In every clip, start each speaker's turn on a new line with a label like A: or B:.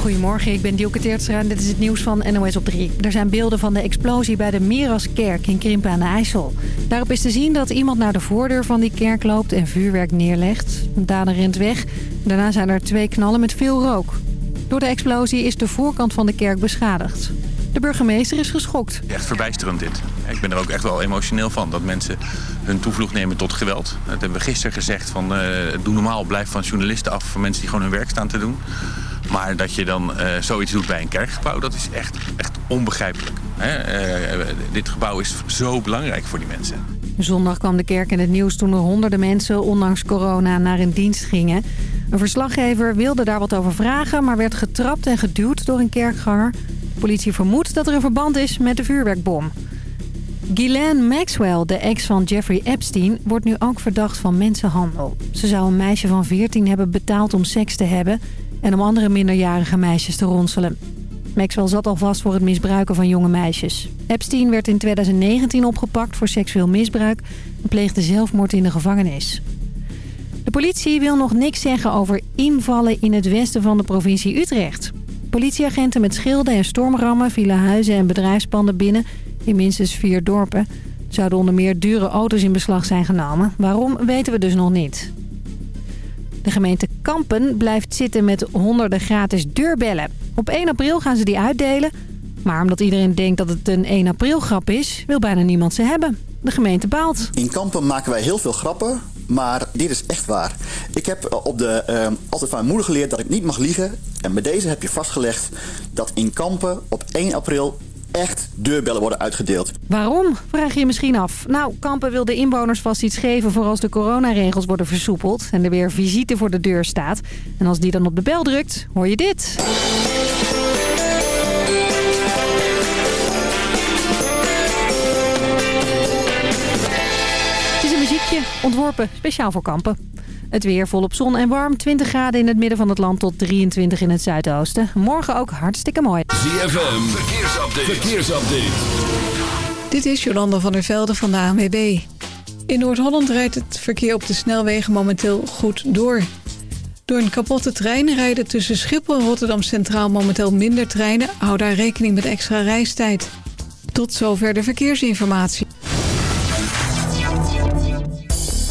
A: Goedemorgen, ik ben Dielke Teertstra en dit is het nieuws van NOS op 3. Er zijn beelden van de explosie bij de Miraskerk in Krimpen aan de IJssel. Daarop is te zien dat iemand naar de voordeur van die kerk loopt en vuurwerk neerlegt. De dader rent weg. Daarna zijn er twee knallen met veel rook. Door de explosie is de voorkant van de kerk beschadigd. De burgemeester is geschokt.
B: Echt verbijsterend dit. Ik ben er ook echt wel emotioneel van dat mensen hun toevlucht nemen tot geweld. Dat hebben we gisteren gezegd van uh, doe normaal, blijf van journalisten af... van mensen die gewoon hun werk staan te doen. Maar dat je dan uh, zoiets doet bij een kerkgebouw, dat is echt, echt onbegrijpelijk. Hè? Uh, dit gebouw is zo belangrijk voor die mensen.
A: Zondag kwam de kerk in het nieuws toen er honderden mensen ondanks corona naar een dienst gingen. Een verslaggever wilde daar wat over vragen, maar werd getrapt en geduwd door een kerkganger. De politie vermoedt dat er een verband is met de vuurwerkbom. Ghislaine Maxwell, de ex van Jeffrey Epstein, wordt nu ook verdacht van mensenhandel. Ze zou een meisje van 14 hebben betaald om seks te hebben en om andere minderjarige meisjes te ronselen. Maxwell zat al vast voor het misbruiken van jonge meisjes. Epstein werd in 2019 opgepakt voor seksueel misbruik en pleegde zelfmoord in de gevangenis. De politie wil nog niks zeggen over invallen in het westen van de provincie Utrecht. Politieagenten met schilden en stormrammen vielen huizen en bedrijfspanden binnen in minstens vier dorpen. Zouden onder meer dure auto's in beslag zijn genomen. Waarom weten we dus nog niet. De gemeente Kampen blijft zitten met honderden gratis deurbellen. Op 1 april gaan ze die uitdelen. Maar omdat iedereen denkt dat het een 1 april grap is, wil bijna niemand ze hebben. De gemeente baalt.
C: In Kampen maken wij heel veel grappen, maar dit is echt waar. Ik heb op de, uh, altijd van moeder geleerd dat ik niet mag liegen. En bij deze heb je vastgelegd dat in Kampen op 1 april echt deurbellen worden uitgedeeld.
A: Waarom? Vraag je misschien af. Nou, Kampen wil de inwoners vast iets geven voor als de coronaregels worden versoepeld... en er weer visite voor de deur staat. En als die dan op de bel drukt, hoor je dit. Het is een muziekje, ontworpen speciaal voor Kampen. Het weer volop zon en warm. 20 graden in het midden van het land tot 23 in het zuidoosten. Morgen ook hartstikke mooi.
D: ZFM, verkeersupdate. verkeersupdate.
E: Dit is Jolanda van der Velde van de ANWB. In Noord-Holland rijdt het verkeer op de snelwegen momenteel goed door. Door een kapotte trein rijden tussen Schiphol en Rotterdam Centraal momenteel minder treinen. Hou daar rekening met extra reistijd. Tot zover de verkeersinformatie.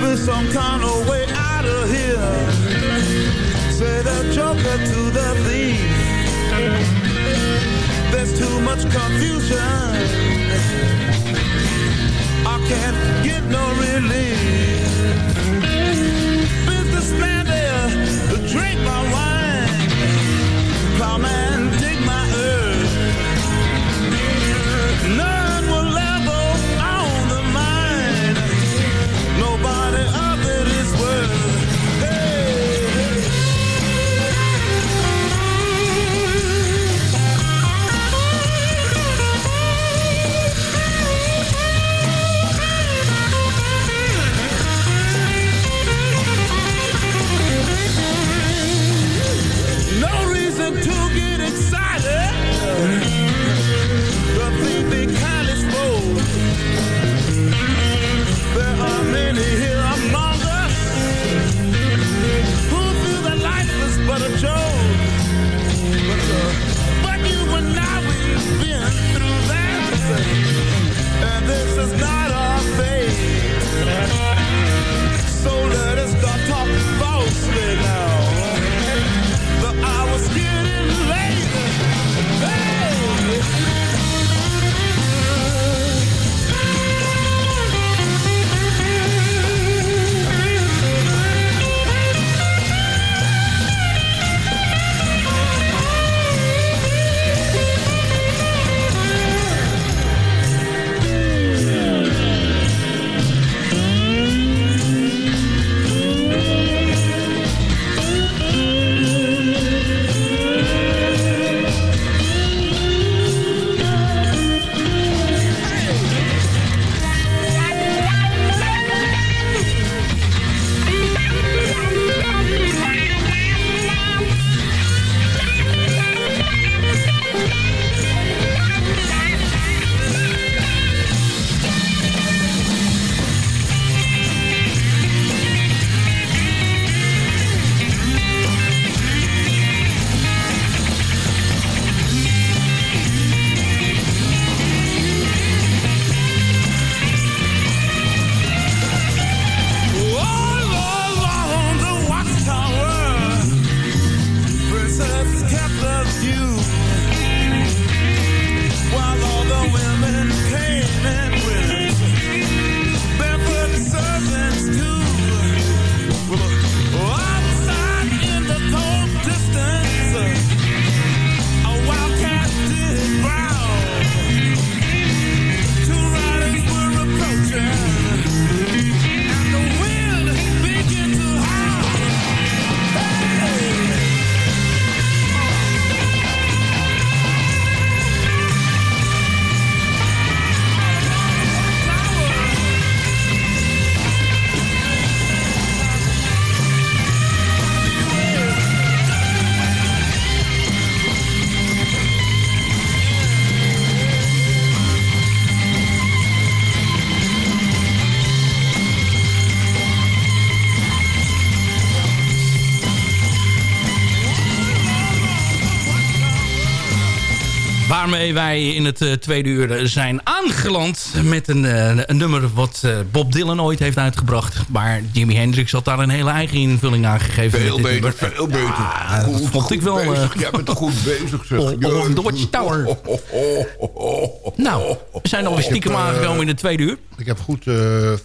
F: been some kind of way out of here. Say the joker to the thief. There's too much confusion. I can't get no relief.
G: Businessman there drink my wine. Wij in het eh, tweede uur zijn aangeland... met een, eh, een nummer wat eh, Bob Dylan ooit heeft uitgebracht. Maar Jimi Hendrix had daar een hele eigen invulling aan gegeven.
H: Veel beter,
G: nummer.
H: veel beter.
G: Ja, dat
H: Goed,
G: vond ik wel... eh,
H: bezig. Jij bent goed bezig, zeg.
G: Dodge Tower. Nou, we zijn alweer stiekem
H: heb,
G: aangekomen in het tweede uur.
I: Ik heb goed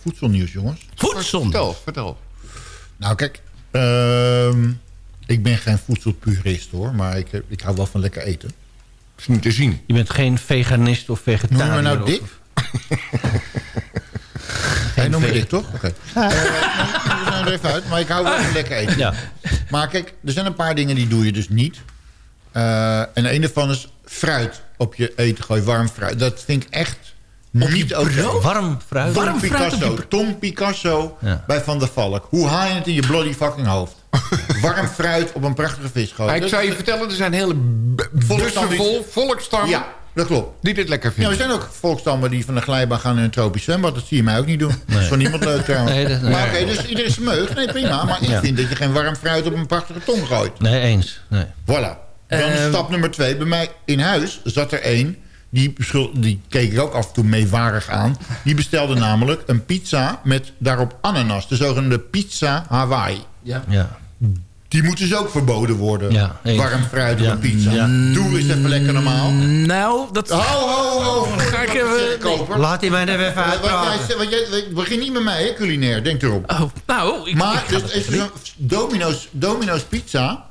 I: voedselnieuws, jongens.
G: Voedsel.
H: Vertel, vertel.
I: Nou, kijk. ehm, ik ben geen voedselpurist, hoor. Maar ik, ik hou wel van lekker eten.
H: Is niet te zien.
J: Je bent geen veganist of
I: Noem je
J: vegetariër?
I: me nou dik? Hij noemt me dik, toch? Oké. Eh, nou, we zijn er even uit, maar ik hou wel van lekker eten.
J: Ja.
I: Maar kijk, er zijn een paar dingen die doe je dus niet. Eh, en een daarvan is fruit op je eten gooien, warm fruit. Dat vind ik echt niet oké.
J: Warm fruit?
I: Tom
J: Warm fruit op
I: Picasso,
J: je-
I: Tom Picasso
J: Ja.
I: bij Van der Valk. Hoe haal je het in je bloody fucking hoofd? Warm fruit op een prachtige vis gooien.
H: Maar ik zou je vertellen, er zijn hele bussen
I: Volkstammen die-
H: vol volkstammen
I: Ja, dat klopt.
H: die dit lekker
I: Ja,
H: vinden.
I: er zijn ook volkstammen die van de glijbaan gaan in een tropisch zwembad. Dat zie je mij ook niet doen. Dat is voor niemand leuk trouwens.
J: Nee, dat-
I: maar oké, dus iedereen is meug. Nee, prima. Maar ik
J: Ja.
I: vind dat je geen warm fruit op een prachtige tong gooit.
J: Nee, eens. Nee.
I: Voilà. Dan
G: Ehm.
I: stap nummer twee. Bij mij in huis zat er één. Die, die keek ik ook af en toe meewarig aan. Die bestelde namelijk een pizza met daarop ananas. De zogenoemde pizza Hawaii.
J: Ja.
I: Die moet dus ook verboden worden.
J: Ja.
I: Warm fruit op
J: Ja.
I: een pizza.
J: Ja.
I: Doe eens even lekker normaal.
G: Nou, dat...
I: Ho, ho, ho.
G: Ga ik even-.
J: Laat hij mij er even
I: Ja, wat jij,
J: uitpraten.
I: jij, begin niet met mij, hè, culinair. Denk erop.
G: Oh, nou, ik,
I: maar
G: ik ga
I: dus
G: dat
I: is er een Domino's, Domino's Pizza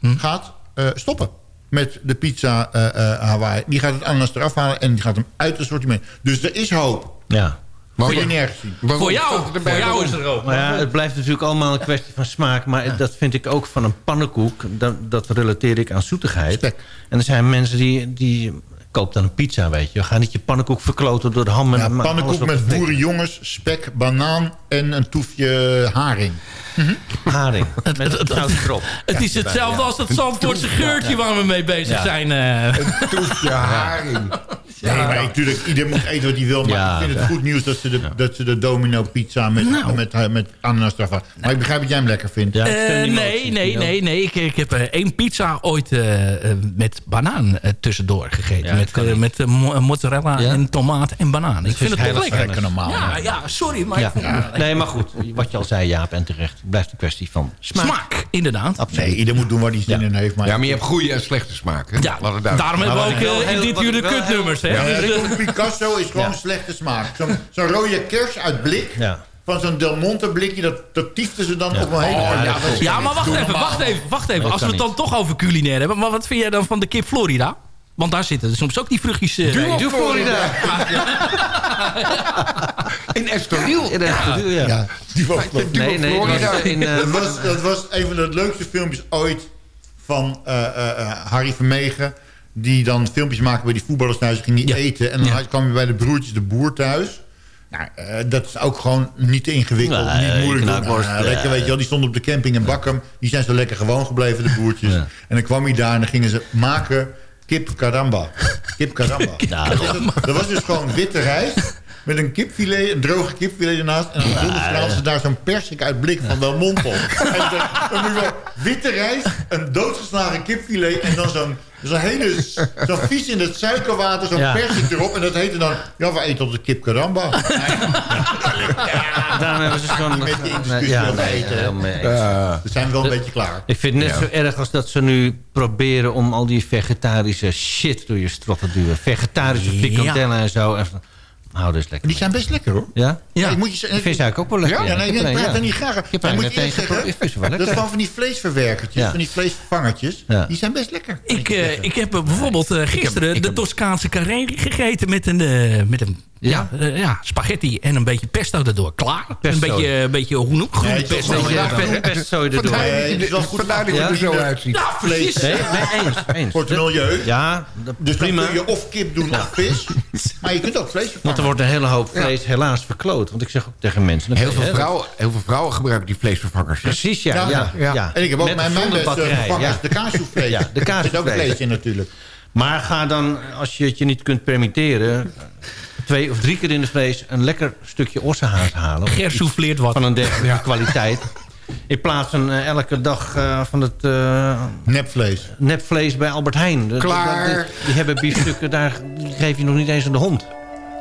G: Hm?
I: gaat eh, stoppen met de pizza eh, eh, Hawaii. Die gaat het ananas eraf halen en die gaat hem uit het assortiment. Dus er is hoop.
J: Ja.
I: Gezien.
H: Waarom
G: Voor jou,
H: het
G: voor jou is er ook.
J: Maar ja, het blijft natuurlijk allemaal een kwestie van smaak. Maar dat vind ik ook van een pannenkoek. Dat, dat relateer ik aan zoetigheid.
I: Spek.
J: En er zijn mensen die, die koop dan een pizza, weet je. Ga niet je pannenkoek verkloten door de ham en
I: Ja, pannenkoek met boerenjongens, spek, banaan en een toefje haring.
J: Haring. Met het saus erop.
G: Het is hetzelfde als dat Zandvoortse geurtje waar we mee bezig
J: Ja.
G: zijn. eh.
H: Toefje haring.
I: Nee, maar natuurlijk, ieder moet eten wat hij wil. Maar
J: Ja,
I: ik vind het goed nieuws dat ze de, dat ze de domino pizza met,
G: Nou.
I: met, met, met ananas eraf. Maar ik begrijp dat jij hem lekker vindt.
G: Eh, nee, nee, nee, nee. Ik, ik heb eh, één pizza ooit eh, eh, met banaan eh, tussendoor gegeten.
J: Ja,
G: met
J: kan
G: eh, met eh, mo- mozzarella
J: Ja?
G: en tomaat en banaan. Ik vind het toch
J: heilig
G: lekker.
I: Lekker normaal.
G: Ja, ja, sorry, maar
J: Ja. Nee, maar goed. Wat je al zei, Jaap, en terecht. Het blijft een kwestie van smaak.
G: Smaak, inderdaad.
J: Absoluut.
I: Nee, ieder moet doen waar hij zin
J: Ja.
I: in heeft. Maar
H: Ja, maar je hebt goede en slechte smaak. Hè?
G: Ja,
H: Laat het duidelijk
G: daarom hebben we ook eh, in
J: heel-
G: dit
J: wat
G: uur de kutnummers. Hè?
I: Ja,
G: Dus, eh,
I: Picasso is gewoon
J: Ja.
I: slechte smaak. Zo'n zo'n rode kers uit blik.
J: Ja.
I: Van zo'n Del Monte blikje. Dat, dat tiefden ze dan op een hele...
G: Oh,
I: ja,
G: ja, ja, maar wacht even, wacht even, wacht even. Als we het dan toch over culinair hebben. Maar wat vind jij dan van de kip Florida? Want daar zitten soms ook die vruchtjes... eh,
H: Doe
G: in.
H: op Florida. In Estoril.
J: Ja. Ja.
I: Ja, die was nog-
J: Nee, nee. het
H: Florida.
J: was in, eh,
I: dat, was, dat was een van de leukste filmpjes ooit van eh, eh, eh, Harry Vermegen. Die dan filmpjes maken bij die voetballers thuis. Ging die
G: Ja.
I: eten. En dan
G: Ja.
I: kwam je bij de broertjes de boer thuis. Nou, eh, dat is ook gewoon niet te ingewikkeld,
J: Nee,
I: niet moeilijk.
J: knakworst,
I: Ah, lekker,
J: ja.
I: weet je wel, die stonden op de camping in Bakken. Die zijn zo lekker gewoon gebleven, de boertjes.
J: Ja.
I: En dan kwam hij daar en dan gingen ze maken kip caramba. Kip caramba.
J: Ja,
I: dat, was dus gewoon witte rijst. Met een kipfilet, een droge kipfilet ernaast. En dan vulden ze daar zo'n persik uit blik van Del Monte op. En dan, dan moet je wel witte rijst, een doodgeslagen kipfilet... en dan zo'n zo'n hele zo'n vies in het suikerwater, zo'n
J: Ja.
I: persik erop. En dat heette dan, ja, we eten op de kip caramba.
J: Daarom hebben ze zo'n...
I: Met die discussie
J: Ja, nee,
I: eten. We zijn wel een beetje klaar.
J: Ik vind het net
I: Ja.
J: zo erg als dat ze nu proberen om al die vegetarische shit door je strot te duwen. Vegetarische
I: Ja.
J: frikandellen en zo. Hou dus lekker.
I: Die zijn best lekker, hoor.
J: Ja?
I: Ja, ik moet je zeggen-
J: Ik vind ze eigenlijk ook wel lekker.
I: Ja, nee,
J: Ik
I: ik
J: heb er
I: praat er niet graag.
J: Ik heb er
I: moet je zeggen,
J: Ik wel
I: Dat
J: lekker.
I: van van die vleesverwerkertjes,
J: Ja.
I: van die vleesvervangertjes,
J: Ja.
I: die zijn best lekker.
G: Ik, eh, ik heb eh, bijvoorbeeld eh, gisteren de Toscaanse carré gegeten met een, eh, met een ja. eh, ja, spaghetti en een beetje pesto erdoor. Klaar.
J: Pesto.
G: Een beetje, een beetje hoe noem groen pesto.
J: Ja,
I: ja.
J: pe- pesto erdoor.
H: Vandaar
I: Nee,
H: dat
I: het is
H: je
I: wel
H: er- er zo uitziet.
G: Ja, precies.
J: Nee, nee, eens. eens.
I: Voor het milieu.
J: Ja, dat-
I: Dus
J: prima.
I: dan kun je of kip doen of vis. Maar je kunt ook vlees
J: Want er
I: vervangen.
J: wordt een hele hoop vlees helaas verkloot. Want ik zeg ook tegen mensen...
H: Heel veel, vrouwen, heel veel vrouwen gebruiken die vleesvervangers.
J: Precies, ja.
I: Ja,
J: ja, ja,
I: ja. En ik heb ook
J: Met
I: mijn, mijn beste vervangers, de kaassoevlees.
J: Ja, de
I: Er zit ook vlees in natuurlijk.
J: Maar ga dan, als je het je niet kunt permitteren... twee of drie keer in de vlees een lekker stukje ossenhaas halen.
G: Gersouffleerd wat.
J: Van een dergelijke kwaliteit. In plaats van eh, elke dag eh, van het... eh,
I: nepvlees.
J: Nepvlees bij Albert Heijn.
H: Klaar.
J: die hebben biefstukken, daar geef je nog niet eens aan de hond.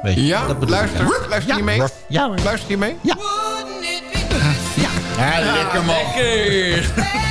J: Weet je,
H: Ja,
J: dat bedoel ik.
H: luister, luister je mee?
J: Ja.
H: Luister je mee?
J: Ja.
I: Ja, lekker man.
G: Lekker.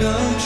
K: Come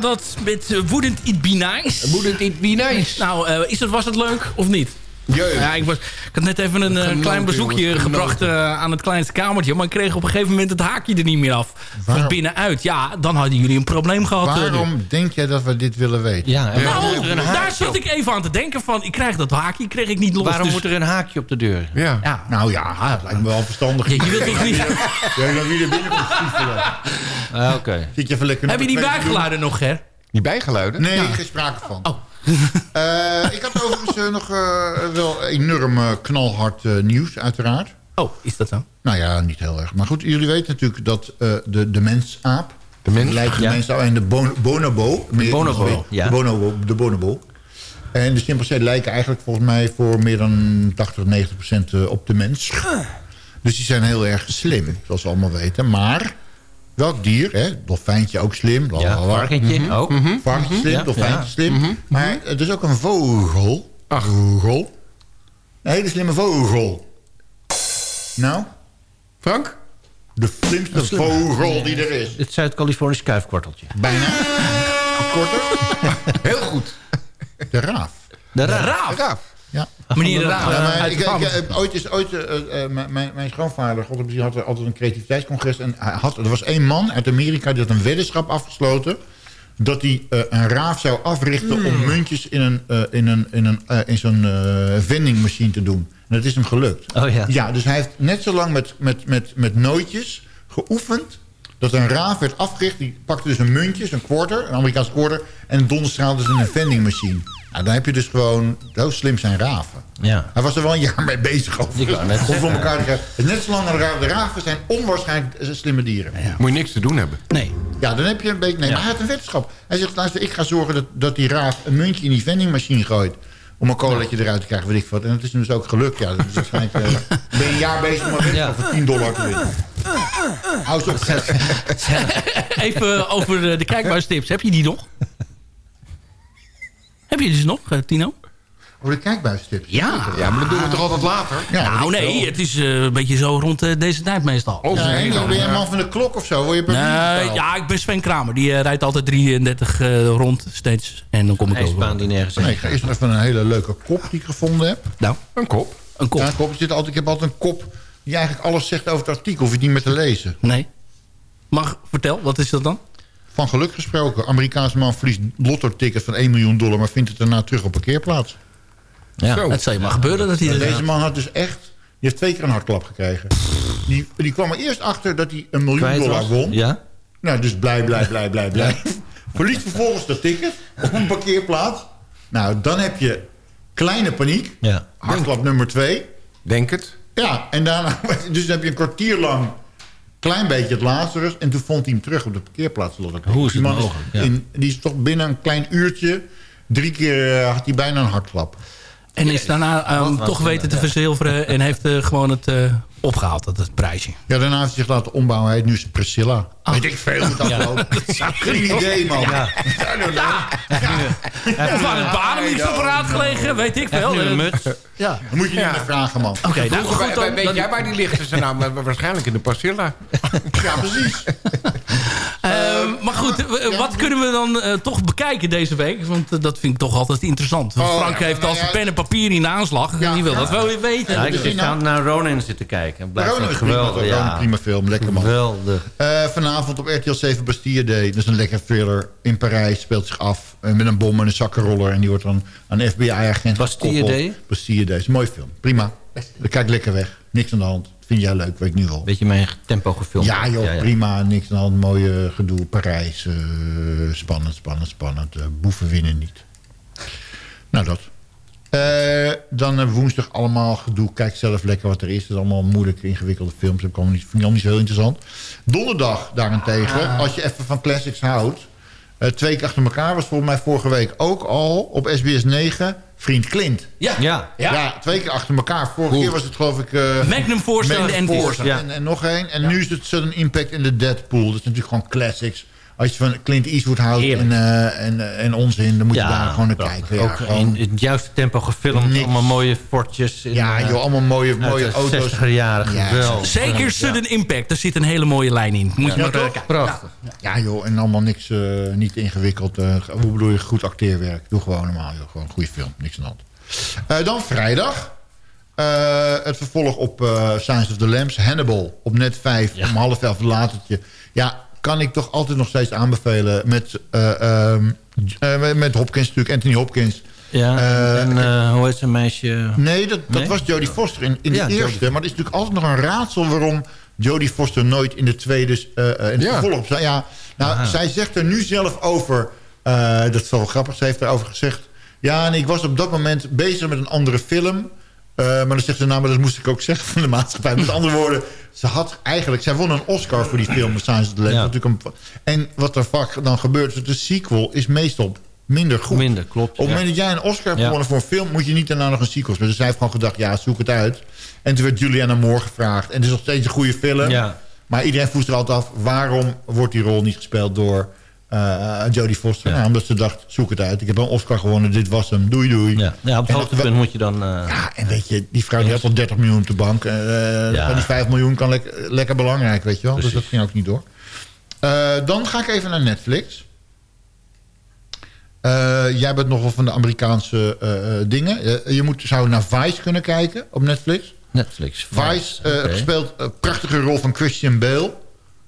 G: waren dat met Wouldn't It Be Nice.
H: Wouldn't It Be Nice.
G: Nou, eh, is het, was het leuk of niet? Ja, ik, was, had net even een eh, klein bezoekje gebracht eh, aan het kleinste kamertje. Maar ik kreeg op een gegeven moment het haakje er niet meer af. Van binnenuit. Ja, dan hadden jullie een probleem gehad. eh,
I: Waarom denk jij dat we dit willen weten?
J: Ja,
G: Nou,
J: moet er een
G: daar zat
J: op?
G: ik even aan te denken van... ik krijg dat haakje, kreeg ik niet los.
J: Waarom
G: dus-
J: moet er een haakje op de deur?
H: Ja.
G: Ja,
I: Nou ja, dat lijkt me wel verstandig.
G: Ja, je wilt toch niet...
I: Ja, dan wie er binnenkomt stiefelen.
J: Ah, Oké.
I: Zit
G: Heb je die bijgeluiden nog, hè?
H: Die bijgeluiden?
I: Nee, geen sprake van.
G: Oh.
I: Eh, ik had overigens eh, nog eh, wel enorm knalhard nieuws, uiteraard.
G: Oh, is dat zo?
I: Nou ja, niet heel erg. Maar goed, jullie weten natuurlijk dat eh, de, de mensaap...
H: De mens?
I: lijkt de
J: Ja.
I: mensaap en de bon- bonobo... meer
J: bonobo, ja.
I: De bonobo, de bonobo. En de chimpansee lijken eigenlijk volgens mij voor meer dan 80, 90 procent op de mens. Dus die zijn heel erg slim, zoals we allemaal weten. Maar welk dier, hè? dolfijntje ook slim.
J: Ja, varkentje ook.
I: Varkentje slim,
J: Ja,
I: dolfijntje
J: ja.
I: slim. Maar het is ook een vogel. Vogel. Een hele slimme vogel. Nou,
H: Frank?
I: de slimste vogel die er is.
J: Het Zuid-Californisch kuifkwarteltje.
I: Bijna. Korter.
H: Heel goed.
I: De raaf.
J: De raaf.
G: Raaf.
H: Raaf.
I: Ja.
G: Meneer de Raaf.
I: Ja, ik, ik, eh, ooit is ooit, eh, eh, mijn- mijn, mijn schoonvader, God heb had altijd een creativiteitscongres. En hij had, er was één man uit Amerika die had een weddenschap afgesloten. Dat hij eh, een raaf zou africhten
G: Hmm.
I: om muntjes in, een, eh, in, een, in, een, eh, in zo'n eh, vendingmachine te doen. En dat is hem gelukt.
J: Oh ja.
I: Ja, dus hij heeft net zo lang met, met, met, met nooitjes geoefend... dat een raaf werd afgericht. Die pakte dus een muntje, een quarter, een Amerikaanse quarter... en donderstraalde ze in een vendingmachine. Dan heb je dus gewoon... Zo slim zijn raven.
J: Ja.
I: Hij was er wel een jaar mee bezig over.
J: Ik wou net
I: Om voor
J: zeggen.
I: elkaar te krijgen. Het is Net zolang een raaf. De raven zijn onwaarschijnlijk eh, slimme dieren. Ja.
H: Moet je niks te doen hebben.
G: Nee.
I: dan heb je een beetje... Nee, maar hij had een wetenschap. Hij zegt, luister, ik ga zorgen dat, dat die raaf een muntje in die vendingmachine gooit. Om een colaatje eruit te krijgen, weet ik wat. En dat is hem dus ook gelukt. Ja, dat is waarschijnlijk... eh, ben je een jaar bezig om een wetenschap voor 10 dollar te winnen. Hou op.
G: Even over de kijkbuistips. Heb je die nog? Heb je die dus nog, eh, Tino?
I: Oh, de kijkbuistip.
G: Ja.
H: Ja, maar dat doen we toch altijd later?
G: nou nee, het is eh, een beetje zo rond eh, deze tijd meestal.
I: Oh, ja, en dan ben je een man van de klok of zo? Word je per
G: Nee, ja, ik ben Sven Kramer. Die rijdt altijd 33 eh, rond steeds. En dan kom ik over.
J: die nergens
I: Nee, ik ga eerst nog even een hele leuke kop die ik gevonden heb.
G: Nou,
H: een kop?
G: Een kop.
I: Ja, een kop. Zit altijd, ik heb altijd een kop die eigenlijk alles zegt over het artikel. Hoef je het niet meer te lezen.
G: Nee. Mag, vertel, wat is dat dan?
I: Van geluk gesproken. Amerikaanse man verliest lotto-ticket van 1 miljoen dollar... maar vindt het daarna terug op parkeerplaats.
G: Ja, het zal je maar gebeuren dat hij...
I: Maar Deze man had dus echt... Die heeft twee keer een hartklap gekregen. Die, die kwam er eerst achter dat hij een miljoen
J: Kwijt
I: dollar
J: was.
I: won.
J: Ja?
I: Nou, dus blij, blij, blij, blij, blij. Verliest vervolgens dat ticket op een parkeerplaats. Nou, dan heb je kleine paniek.
J: Ja.
I: Hartklap nummer twee.
H: Denk het.
I: Ja, en daarna... Dus dan heb je een kwartier lang... klein beetje het Lazarus. En toen vond hij hem terug op de parkeerplaats.
J: Hoe is
I: die man?
J: Ja.
I: in, die is toch binnen een klein uurtje... drie keer eh, had hij bijna een hartklap.
G: En is daarna eh,
I: Wat
G: toch weten te verzilveren... en heeft eh, gewoon het eh, opgehaald, dat het prijsje.
I: Ja, daarna heeft hij zich laten ombouwen. Hij heet nu Priscilla. Weet ik veel hoe dat
G: Ja.
I: loopt. Geen idee, man.
J: Ja.
I: I don't know.
G: Of aan het banen niet paraat gelegen, weet ik veel.
J: nu een
G: Eh,
J: muts.
G: Ja.
I: Dan moet je niet meer vragen, man.
G: Oké, nou
H: Vroeger,
G: goed dan.
H: weet
G: dan-
H: jij waar die ligt? Ze nou, waarschijnlijk in de Pasilla.
I: Ja, precies.
G: Eh, maar goed, eh, wat kunnen we dan eh, toch bekijken deze week? Want eh, dat vind ik toch altijd interessant. Want
I: Oh,
G: Frank
I: ja,
G: heeft
I: nou
G: als
I: ja.
G: pen en papier in de aanslag. en die wil
I: ja.
G: dat wel weer weten.
J: Ja, ik
I: Dus
J: zit
I: nou-
J: naar Ronin zitten kijken.
I: Ronin is prima,
J: geweldig.
I: Ronin,
J: Ja.
I: prima film. Lekker, man.
J: Geweldig.
I: Eh, vanavond op RTL 7 Bastille Day. Dat is een lekker thriller in Parijs. Speelt zich af eh, met een bom en een zakkenroller. En die wordt dan aan een FBI-agent
J: Bastille. Day?
I: Bastille Day. is een mooi film. Prima. Dan kijk lekker weg. Niks aan de hand. Vind jij leuk, weet ik nu al.
J: Beetje mijn tempo gefilmd.
I: Ja joh, prima. Niks aan de hand. Mooie gedoe. Parijs. eh, spannend, spannend, spannend. Eh, boeven winnen niet. Nou, dat. Eh, dan woensdag allemaal gedoe. Kijk zelf lekker wat er is. Het is allemaal moeilijke, ingewikkelde films. Dat vind ik allemaal niet zo heel interessant. Donderdag daarentegen, als je even van classics houdt... eh, twee keer achter elkaar was volgens mij vorige week ook al op SBS 9... Vriend Clint.
G: Ja.
J: Ja.
I: Ja, twee keer achter elkaar. Vorige keer was het geloof ik... eh,
G: Magnum Force en
I: en, en nog één. En nu is het Sudden Impact in de Deadpool. Dat is natuurlijk gewoon classics. Als je van Clint Eastwood houdt en, eh, en, eh, en onzin... dan moet je daar gewoon naar
J: prachtig.
I: kijken. Ja,
J: Ook
I: gewoon-
J: in het juiste tempo gefilmd.
I: Niks.
J: Allemaal mooie fortjes. In,
I: ja
J: eh,
I: joh, allemaal mooie, mooie auto's.
J: 60er jaren.
I: Ja,
J: Geweldig.
G: Zeker Sudden Impact, daar zit een hele mooie lijn in. Moet je
I: Ja,
G: maar kijken.
J: Prachtig.
I: Ja joh, en allemaal niks, eh, niet ingewikkeld. eh, hoe bedoel je, goed acteerwerk. Doe gewoon normaal joh, gewoon een goede film. Niks aan de hand. Eh, dan vrijdag. Eh, het vervolg op eh Science of the Lambs. Hannibal op net 5 om half elf latertje. Ja, kan ik toch altijd nog steeds aanbevelen. Met, eh, ehm, eh, met- Hopkins natuurlijk, Anthony Hopkins.
J: Ja,
I: Eh,
J: en eh, hoe heet zijn meisje?
I: Nee, dat, dat
J: Nee?
I: was Jodie Foster in, in
J: Ja,
I: de eerste.
J: Jodie.
I: Maar het is natuurlijk altijd nog een raadsel... waarom Jodie Foster nooit in de tweede... eh, eh, in het
H: Ja.
I: vervolg... op- Ja, nou, zij zegt er nu zelf over... eh, dat is wel grappig, ze heeft erover gezegd... ja, en ik was op dat moment bezig met een andere film... eh, maar dan zegt ze, nou, maar dat moest ik ook zeggen van de maatschappij. Met andere woorden, ze had eigenlijk... Zij won een Oscar voor die film, of the Lambs.
J: Ja.
I: Natuurlijk een- En wat er vaak dan gebeurt... de sequel is meestal minder goed.
J: Minder, klopt.
I: Op het
J: ja.
I: moment dat jij een Oscar hebt
J: Ja.
I: gewonnen voor een film... moet je niet daarna nog een sequel spelen. Dus zij heeft gewoon gedacht, ja, zoek het uit. En toen werd Julianne Moore gevraagd. En het is nog steeds een goede film.
J: Ja.
I: Maar iedereen vroeg er altijd af... waarom wordt die rol niet gespeeld door eh, Jodie Foster? Nou, omdat ze dacht, zoek het uit. Ik heb een Oscar gewonnen, dit was hem. Doei, doei.
J: Ja. ja, op het hoogtepunt moet je dan... eh,
I: Ja, en weet je, die vrouw die had al 30 miljoen op de bank.
J: Ja.
I: van Die 5 miljoen kan lek- lekker belangrijk, weet je wel. Dus dat ging ook niet door. Dan ga ik even naar Netflix. Jij bent nog wel van de Amerikaanse dingen. Je moet, zou naar Vice kunnen kijken op Netflix.
J: Netflix.
I: Vice
J: Oké.
I: gespeeld een prachtige rol van Christian Bale.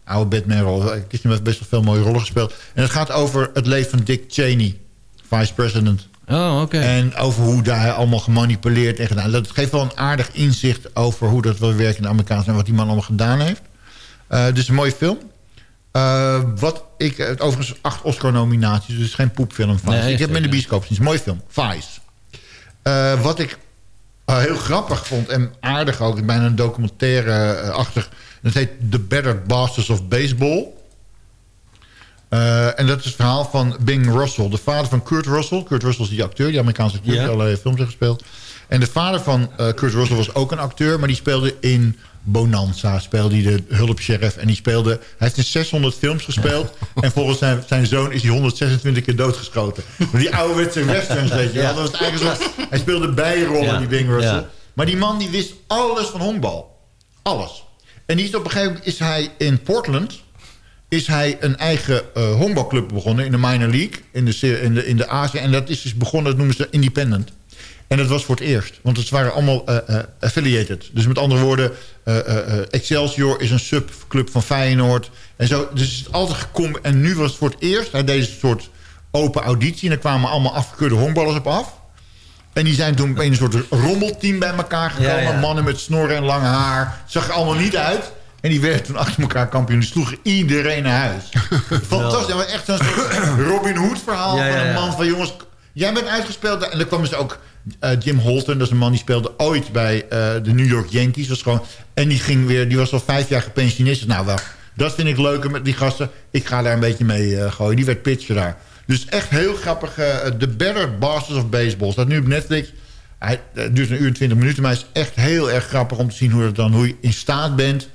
I: Oude Batman-rol. Heeft best wel veel mooie rollen gespeeld. En het gaat over het leven van Dick Cheney, vice-president.
J: Oh, oké.
I: En over hoe daar allemaal gemanipuleerd en gedaan. Dat geeft wel een aardig inzicht over hoe dat wel werkt in de Amerikaanse... en wat die man allemaal gedaan heeft. Dus een mooie film. Eh, wat ik, overigens acht Oscar-nominaties, dus geen poepfilm. Vice.
J: Nee,
I: ik heb hem in de bioscoop gezien. Mooie film. Vice. Eh, wat ik heel grappig vond en aardig ook... bijna een documentaire-achtig... dat heet The Better Bastards of Baseball... Eh, en dat is het verhaal van Bing Russell, de vader van Kurt Russell. Kurt Russell is die acteur, die Amerikaanse acteur...
J: Ja.
I: die allerlei films heeft gespeeld. En de vader van eh, Kurt Russell was ook een acteur... maar die speelde in Bonanza, speelde hij de hulpsheriff. En die speelde, hij heeft in 600 films gespeeld. En volgens zijn, zijn zoon is hij 126 keer doodgeschoten. Maar die ouderwetse westerns, weet je wel. Dat was eigenlijk zo, hij speelde bijrollen, die Bing Russell. Maar die man die wist alles van honkbal. Alles. En die is op een gegeven moment is hij in Portland is hij een eigen eh honkbalclub begonnen in de minor league, in de, in de, in de Azië. En dat is dus begonnen, dat noemen ze independent. En dat was voor het eerst, want het waren allemaal eh, affiliated. Dus met andere woorden, eh, Excelsior is een subclub van Feyenoord. En zo, dus het is altijd gekomen. En nu was het voor het eerst, hij deed een soort open auditie. En daar kwamen allemaal afgekeurde honkballers op af. En die zijn toen in een soort rommelteam bij elkaar gekomen.
J: Ja, ja.
I: Mannen met snorren en lang haar. Zag er allemaal niet uit. En die werden toen achter elkaar kampioen. Die sloegen iedereen naar huis. Fantastisch. Echt zo'n soort Robin Hood verhaal
J: Ja,
I: van een man van... jongens, jij bent uitgespeeld. En dan kwam dus ook eh, Jim Holton. Dat is een man die speelde ooit bij eh, de New York Yankees. Was gewoon, en die, ging weer, die was al vijf jaar gepensioneerd. Nou, wel, dat vind ik leuker met die gasten. Ik ga daar een beetje mee eh, gooien. Die werd pitcher daar. Dus echt heel grappig. The Better Bastards of Baseball. Staat nu op Netflix. Hij het duurt een uur en twintig minuten. Maar het is echt heel erg grappig om te zien hoe, het dan, hoe je in staat bent...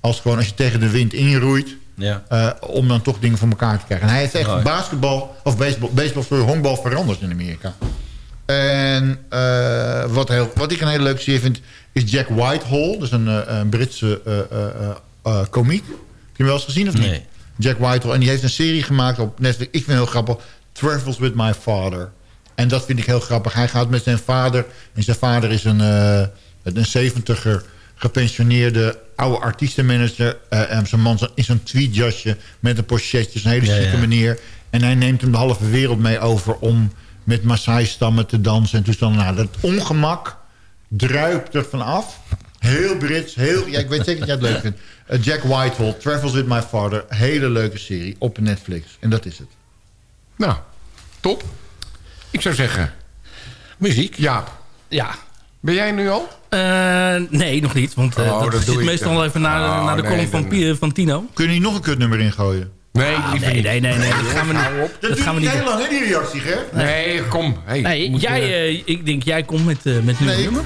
I: als, gewoon, als je tegen de wind inroeit...
J: Ja.
I: eh, om dan toch dingen voor elkaar te krijgen. En hij heeft echt basketbal, of baseball, baseball honkbal veranderd in Amerika. En eh, wat, heel, wat ik een hele leuke serie vind, is Jack Whitehall. Dat is een, eh, een Britse eh, komiek. Heb je hem wel eens gezien of niet?
J: Nee.
I: Jack Whitehall. En die heeft een serie gemaakt op Netflix. Ik vind het heel grappig. Travels with my father. En dat vind ik heel grappig. Hij gaat met zijn vader. En zijn vader is een, een 70er gepensioneerde oude artiestenmanager. Eh, en zijn man is een tweedjasje met een pochetje. Een hele
J: Ja, ja.
I: meneer. En hij neemt hem de halve wereld mee over om met Maasai-stammen te dansen. En dus dan, nou, dat ongemak druipt er vanaf. Heel Brits, heel... Ja, ik weet zeker dat jij het leuk vindt. Eh, Jack Whitehall, Travels with My Father. Hele leuke serie op Netflix. En dat is het.
H: Nou, top. Ik zou zeggen... Muziek? Ja.
G: Ja.
H: Ben jij nu al?
G: Eh, nee, nog niet. Want eh,
H: Oh,
G: dat,
H: dat
G: zit
H: doe ik
G: meestal even naar,
H: Oh,
G: naar de
H: nee,
G: column van,
H: dan-
G: van Tino.
I: Kun je hier nog een kutnummer ingooien?
H: Nee,
G: Ah, nee, nee, nee, nee. Dat gaan we niet.
I: Dat,
G: Dat gaan we
I: duurt
G: niet
I: heel lang, hè, die reactie, hè?
H: Nee, kom. Hey,
G: Nee,
H: je-
G: jij, eh, ik denk jij komt met, eh met
I: Nee.
G: nummer.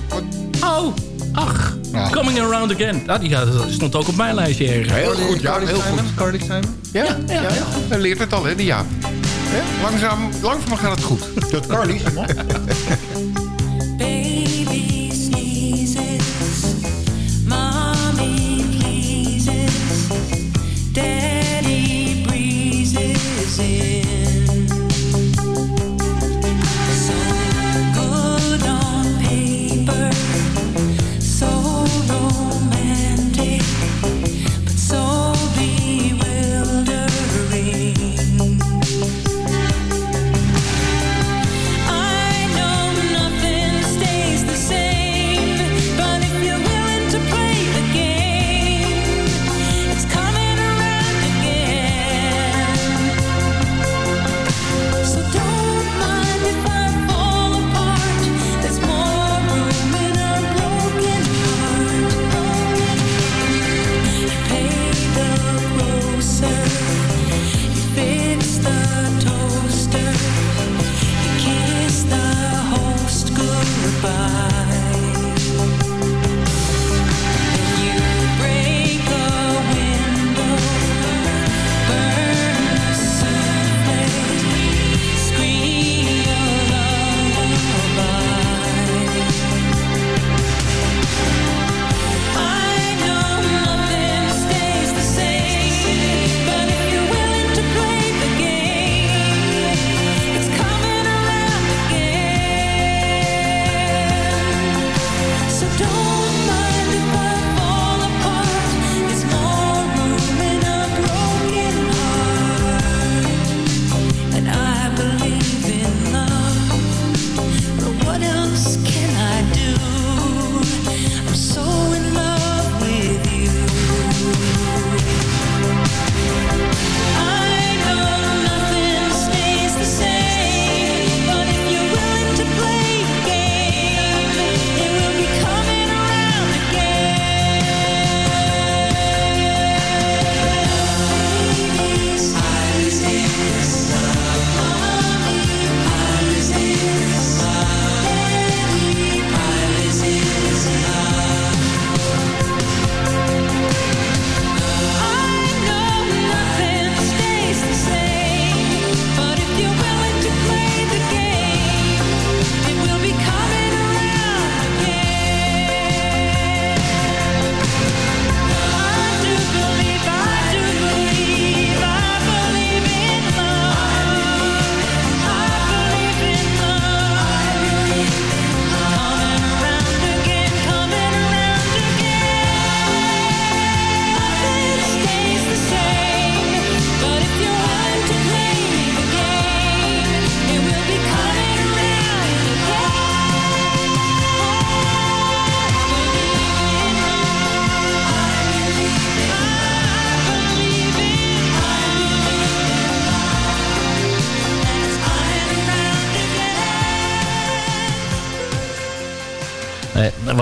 G: Oh, ach. Coming Around Again. Nou, die gaat- stond ook op mijn lijstje ergens.
H: Heel goed, ja, heel goed.
J: Carly Simon?
H: Ja, ja, ja. Hij leert het al, hè, die Jaap. Hè? Langzaam, langzaam gaat het goed.
I: Dat Carly, man.
J: See.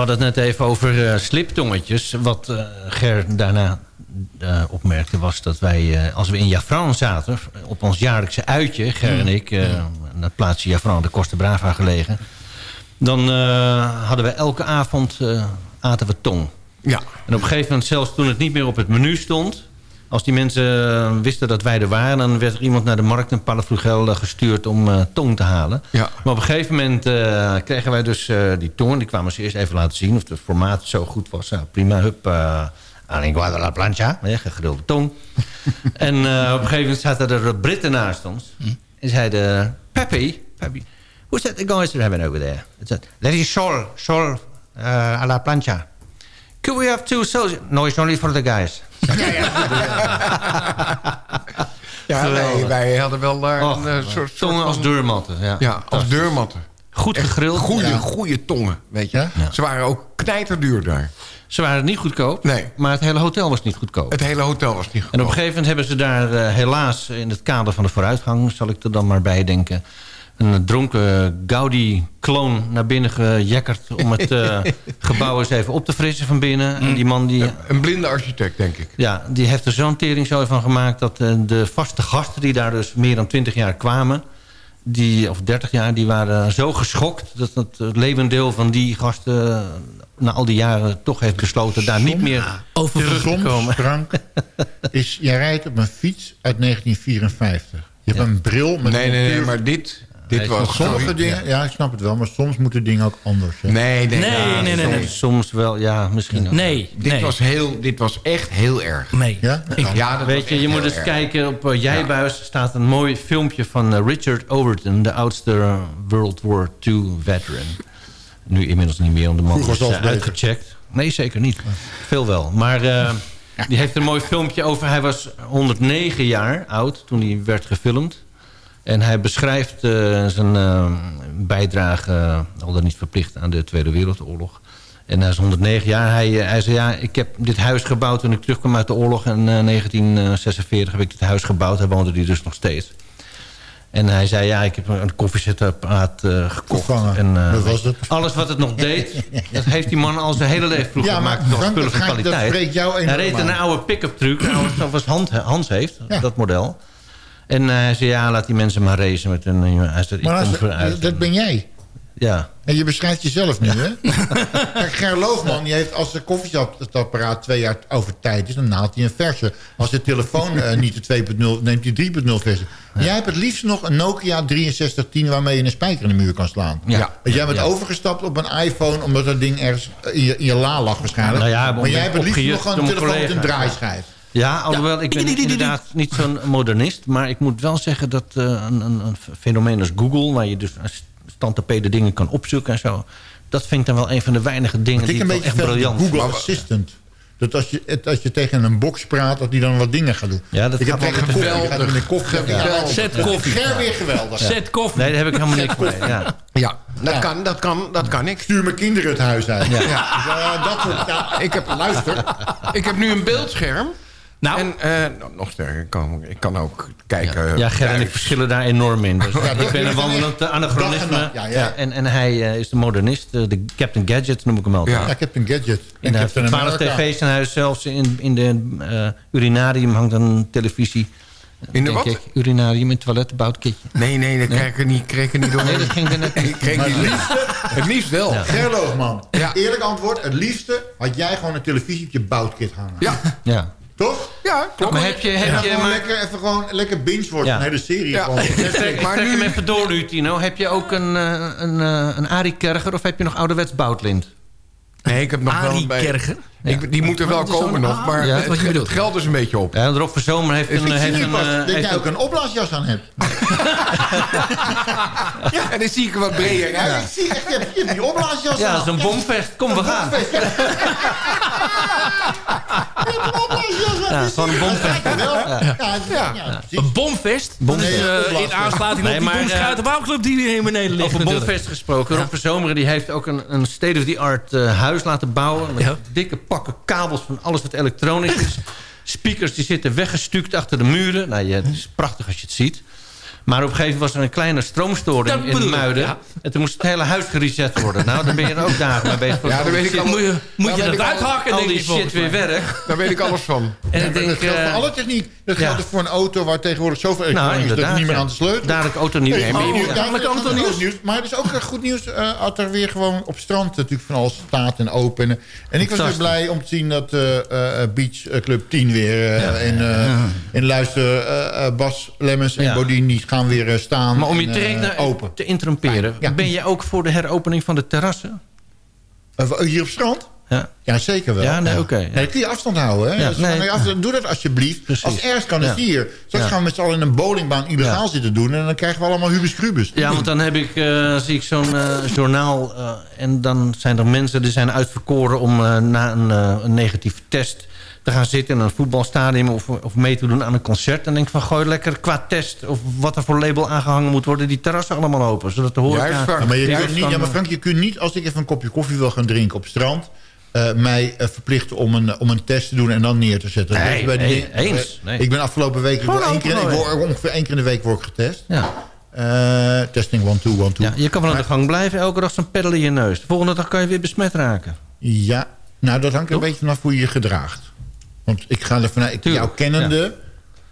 J: Hadden het net even over eh, sliptongetjes. Wat eh, Ger daarna eh, opmerkte was dat wij, als we in Jafran zaten... op ons jaarlijkse uitje, Ger en ik... eh naar het plaatsje Jafran, de Costa Brava gelegen... dan hadden we elke avond aten we tong.
H: Ja.
J: En op een gegeven moment, zelfs toen het niet meer op het menu stond... als die mensen eh, wisten dat wij er waren... dan werd er iemand naar de markt in Palafrugel gestuurd om eh, tong te halen.
H: Ja.
J: Maar op een gegeven moment eh, kregen wij dus die tong. Die kwamen ze eerst even laten zien of het formaat zo goed was. Nou, prima, hup. aan la plancha, hè, gegrilde tong. en op een gegeven moment zaten er Britten naast ons. En zeiden, Peppy, Peppy, who's that the guys are having over there? It said, that is Sol, Sol a la plancha. Could we have two souls? No, it's only for the guys.
H: Ja, nee,
J: Geweldig.
H: wij hadden wel daar
J: Och,
H: een eh, soort...
J: tongen als deurmatten. Ja,
H: Ja, als deurmatten.
J: Goed gegrild.
H: Goede,
J: Ja.
H: goede tongen, weet je. Ze waren ook knijterduur daar.
J: Ze waren niet goedkoop,
H: Nee.
J: maar het hele hotel was niet goedkoop.
H: Het hele hotel was niet goed.
J: En op een gegeven moment hebben ze daar eh, helaas... in het kader van de vooruitgang, zal ik er dan maar bij denken... een dronken Gaudi-kloon naar binnen gejekkerd... om het eh, gebouw eens even op te frissen van binnen. En die man die...
H: Een blinde architect, denk ik.
J: Ja, die heeft er zo'n tering zo van gemaakt... dat eh, de vaste gasten die daar dus meer dan 20 jaar kwamen... Die, of 30 jaar, die waren zo geschokt... dat het, levendeel van die gasten... eh, na al die jaren toch heeft besloten... daar niet meer over terug te komen.
I: Frank, is, jij rijdt op een fiets uit 1954. Je hebt een bril met
H: Nee,
I: een
H: nee, nee, maar dit, dit was...
I: Sommige dingen, ja, ik snap het wel, maar soms moeten dingen ook anders. hè.
H: Nee, nee,
G: Nee,
H: ja,
G: nee, nee, nee.
H: soms-
J: wel, ja, misschien ook.
G: Nee,
H: Dit,
G: nee.
H: was heel, dit was echt heel erg.
G: Nee.
I: Ja?
H: Ja, dat was
J: Weet je, je moet eens
H: erg.
J: kijken. Op uh, Jijbuis staat een mooi filmpje van eh, Richard Overton... de oudste eh, World War II veteran. Nu inmiddels niet meer, want de man is eh, uitgecheckt. Nee, zeker niet. Veel wel. Maar eh, die heeft een mooi filmpje over... Hij was 109 jaar oud toen hij werd gefilmd. En hij beschrijft eh, zijn eh, bijdrage, al dan niet verplicht aan de Tweede Wereldoorlog. En hij is 109 jaar. Hij, eh, hij zei, ja, ik heb dit huis gebouwd toen ik terugkwam uit de oorlog. In eh, 1946 heb ik dit huis gebouwd. Hij woonde hier dus nog steeds. En hij zei, ja, ik heb een koffiezetapparaat eh gekocht.
I: Vervangen.
J: En,
I: Dat was het.
J: Alles wat het nog deed, dat heeft die man al zijn hele leven vroeger
I: Ja,
J: gemaakt. Nog spullen
I: dat
J: van
I: dat
J: kwaliteit.
I: jou
J: hij reed een oude pick-up truck, een oude, zoals Hans, Hans heeft,
I: Ja.
J: dat model. En eh, hij zei, ja, laat die mensen maar racen met een... eh, Hij zei,
I: Maar als, dat ben jij.
J: Ja,
I: En je beschrijft jezelf nu, hè? Kijk, Ger Loogman, die heeft als de koffiezetapparaat twee jaar over tijd is... dan naalt hij een verse. Als de telefoon eh, niet de 2.0, neemt hij 3.0 verse. Jij hebt het liefst nog een Nokia 6310... waarmee je een spijker in de muur kan slaan.
J: Ja.
I: Want jij bent overgestapt op een iPhone... omdat dat ding ergens in je, in je la lag waarschijnlijk.
J: Nou ja,
I: maar jij hebt het liefst nog een telefoon met een draaischijf.
J: Ja, alhoewel ik ben inderdaad niet zo'n modernist. Maar ik moet wel zeggen dat eh, een, een, een fenomeen als Google... waar je dus standtapede dingen kan opzoeken en zo... dat vind ik dan wel een van de weinige dingen die ik echt briljant
I: Google
J: vind.
I: Assistant. Dat als je, als je tegen een box praat, dat die dan wat dingen gaat doen.
J: Ja, dat
I: ik heb
J: gaat
I: tegen
J: wel
I: koffie, gaat met een koffie.
H: Geweldig.
G: Zet koffie.
I: Ger weer geweldig.
G: Zet koffie.
J: Nee, daar heb ik helemaal niks mee. Ja.
H: Ja, dat,
I: Ja.
H: Kan, dat, kan, dat kan ik.
I: Stuur mijn kinderen het huis uit.
J: Ja.
I: Dus, eh, dat soort, ja,
H: Ik heb,
I: luister.
H: ik heb nu een beeldscherm.
G: Nou,
H: En eh, nou, nog sterker, ik kan, ik kan ook kijken.
J: Ja, Ger en ik verschillen daar enorm in. Dus
I: dat
J: ik ben een wandelend
I: echt
J: anachronisme.
I: en. Ja, ja.
J: en, en hij eh, is de modernist, eh, de Captain Gadget noem ik hem altijd.
H: Ja.
I: Ja, ik heb een gadget.
J: En hij heeft
I: een
J: 12
I: Amerika.
J: tv's in huis. Zelfs in, in de eh, urinarium hangt een televisie.
H: In de wat?
J: Ik. Urinarium, in het toilet, bouwtkitje.
H: Nee, nee, dat krijg ik er niet, kreeg ik er niet door.
J: Nee, dat ging er net
H: Ik
J: niet.
H: kreeg
I: Maar
H: niet
I: het
H: liefst. Het liefst wel. Ja.
I: Gerloog, man.
H: Ja.
I: Eerlijk antwoord. Het liefste had jij gewoon een televisie op je bouwkit hangen.
H: Ja,
J: Ja.
I: Toch?
H: klopt.
J: Maar heb je, heb je
I: gewoon
J: maar...
I: lekker, even gewoon lekker binge-watchen.
J: Ja.
I: Een hele serie.
H: Ja.
I: Gewoon.
J: Trek,
H: Maar
J: trek
H: nu-
J: hem even door nu, Tino. Heb je ook een, eh, een, eh, een Arie Kerger of heb je nog ouderwets Boutlint?
H: Nee, ik heb nog wel
G: Arie
H: een bij-
G: Kerger?
H: Ik, die moeten wel
J: Maar
H: komen nog, maar
J: Ja,
H: het, geld is een beetje op.
J: Ja, Rob Verzomer heeft een...
H: het
J: Heeft
I: Zie je
J: een
I: pas
J: eh,
I: dat
J: heeft
I: jij
J: een-
I: ook een opblaasjas aan hebt.
H: Ja, en dan zie ik er wat breder
I: Ja, ik zie echt, je hebt, die opblaasjas
J: ja,
I: aan.
J: dat is een bomvest. Kom, we gaan. Ja, gewoon een bomvest.
I: Ja.
G: Een bomfest?
I: Nee,
G: eh, in aansluiting
J: Nee,
G: op die bomschuiten bouwclub die hier in beneden ligt.
J: Over bomvest gesproken. Rob Verzomer die heeft ook een, een state-of-the-art eh, huis laten bouwen. Met dikke pakken kabels van alles wat elektronisch is. Speakers die zitten weggestuukt achter de muren. Nou, ja, het is prachtig als je het ziet. Maar op een gegeven moment was er een kleine stroomstoring
H: Dat
J: in Muiden.
H: ja.
J: En toen moest het hele huis gereset worden. Nou, dan ben je er ook dagen mee bezig.
H: Ja, daar weet ik
J: Shit,
H: al-
J: moet je,
H: moet je dat uithakken,
J: Al
H: denk
J: die shit weer werk.
H: Daar weet ik alles van.
J: En
I: Ja,
J: denk...
I: dat geldt
J: eh,
I: voor alle techniek. Dat
J: ja.
I: geldt voor een auto waar tegenwoordig zoveel
J: nou,
I: elektronica is dat niet meer
J: ja.
I: aan de sleutel.
J: Daar heb ik auto nieuws.
I: Nee, maar
J: Oh,
I: nieuws,
J: ja.
I: daar-
G: maar
I: dat is
G: auto
I: goed
G: nieuws.
I: Maar het is ook eh, goed nieuws uh, dat er weer gewoon op strand natuurlijk van alles staat en open. En, ik was weer blij om te zien dat eh, eh, Beach Club 10 weer in, eh, in luister eh, eh, Bas Lemmens en
J: Ja.
I: Bodien die gaan weer eh, staan.
J: Maar om je direct
I: eh,
J: naar-
I: open.
J: te interromperen.
I: Ja.
J: Ben je ook voor de heropening van de terrassen?
I: Eh, hier op strand?
J: Ja.
I: Ja, zeker wel.
J: Ja, nee, oké, ja.
I: Nee, kun je afstand houden. Hè?
J: Ja,
I: Dus
J: nee.
I: afstand- doe dat alsjeblieft.
J: Precies.
I: Als ergens kan, het hier. Straks gaan we met z'n allen in een bowlingbaan illegaal zitten doen... en dan krijgen we allemaal hubus grubus.
J: Ja, want dan heb ik, zie ik zo'n journaal... en dan zijn er mensen die zijn uitverkoren... om na een, een negatieve test te gaan zitten in een voetbalstadion... Of, of mee te doen aan een concert. Dan denk ik van, gooi lekker qua test... of wat er voor label aangehangen moet worden... die terrassen allemaal open, zodat de horeca...
H: Juist, Frank.
I: Ja, maar, je kunt niet, ja, maar Frank, je kunt niet, als ik even een kopje koffie wil gaan drinken op het strand... eh, mij eh, verplichten om een, om een test te doen en dan neer te zetten.
J: Nee,
I: bij dingen-
J: eens.
I: eh,
J: Nee.
I: Ik ben afgelopen week ik
J: Gewoon
I: word één keer, ik word ongeveer één keer in de week word ik getest.
J: Ja.
I: Eh, testing one, two, one, two.
J: ja, je kan wel aan de gang blijven. Elke dag zo'n peddel in je neus. De volgende dag kan je weer besmet raken.
I: Ja, nou dat hangt er een beetje vanaf hoe je je gedraagt. Want ik ga er vanuit, ik
J: Tuurlijk,
I: jou kennende...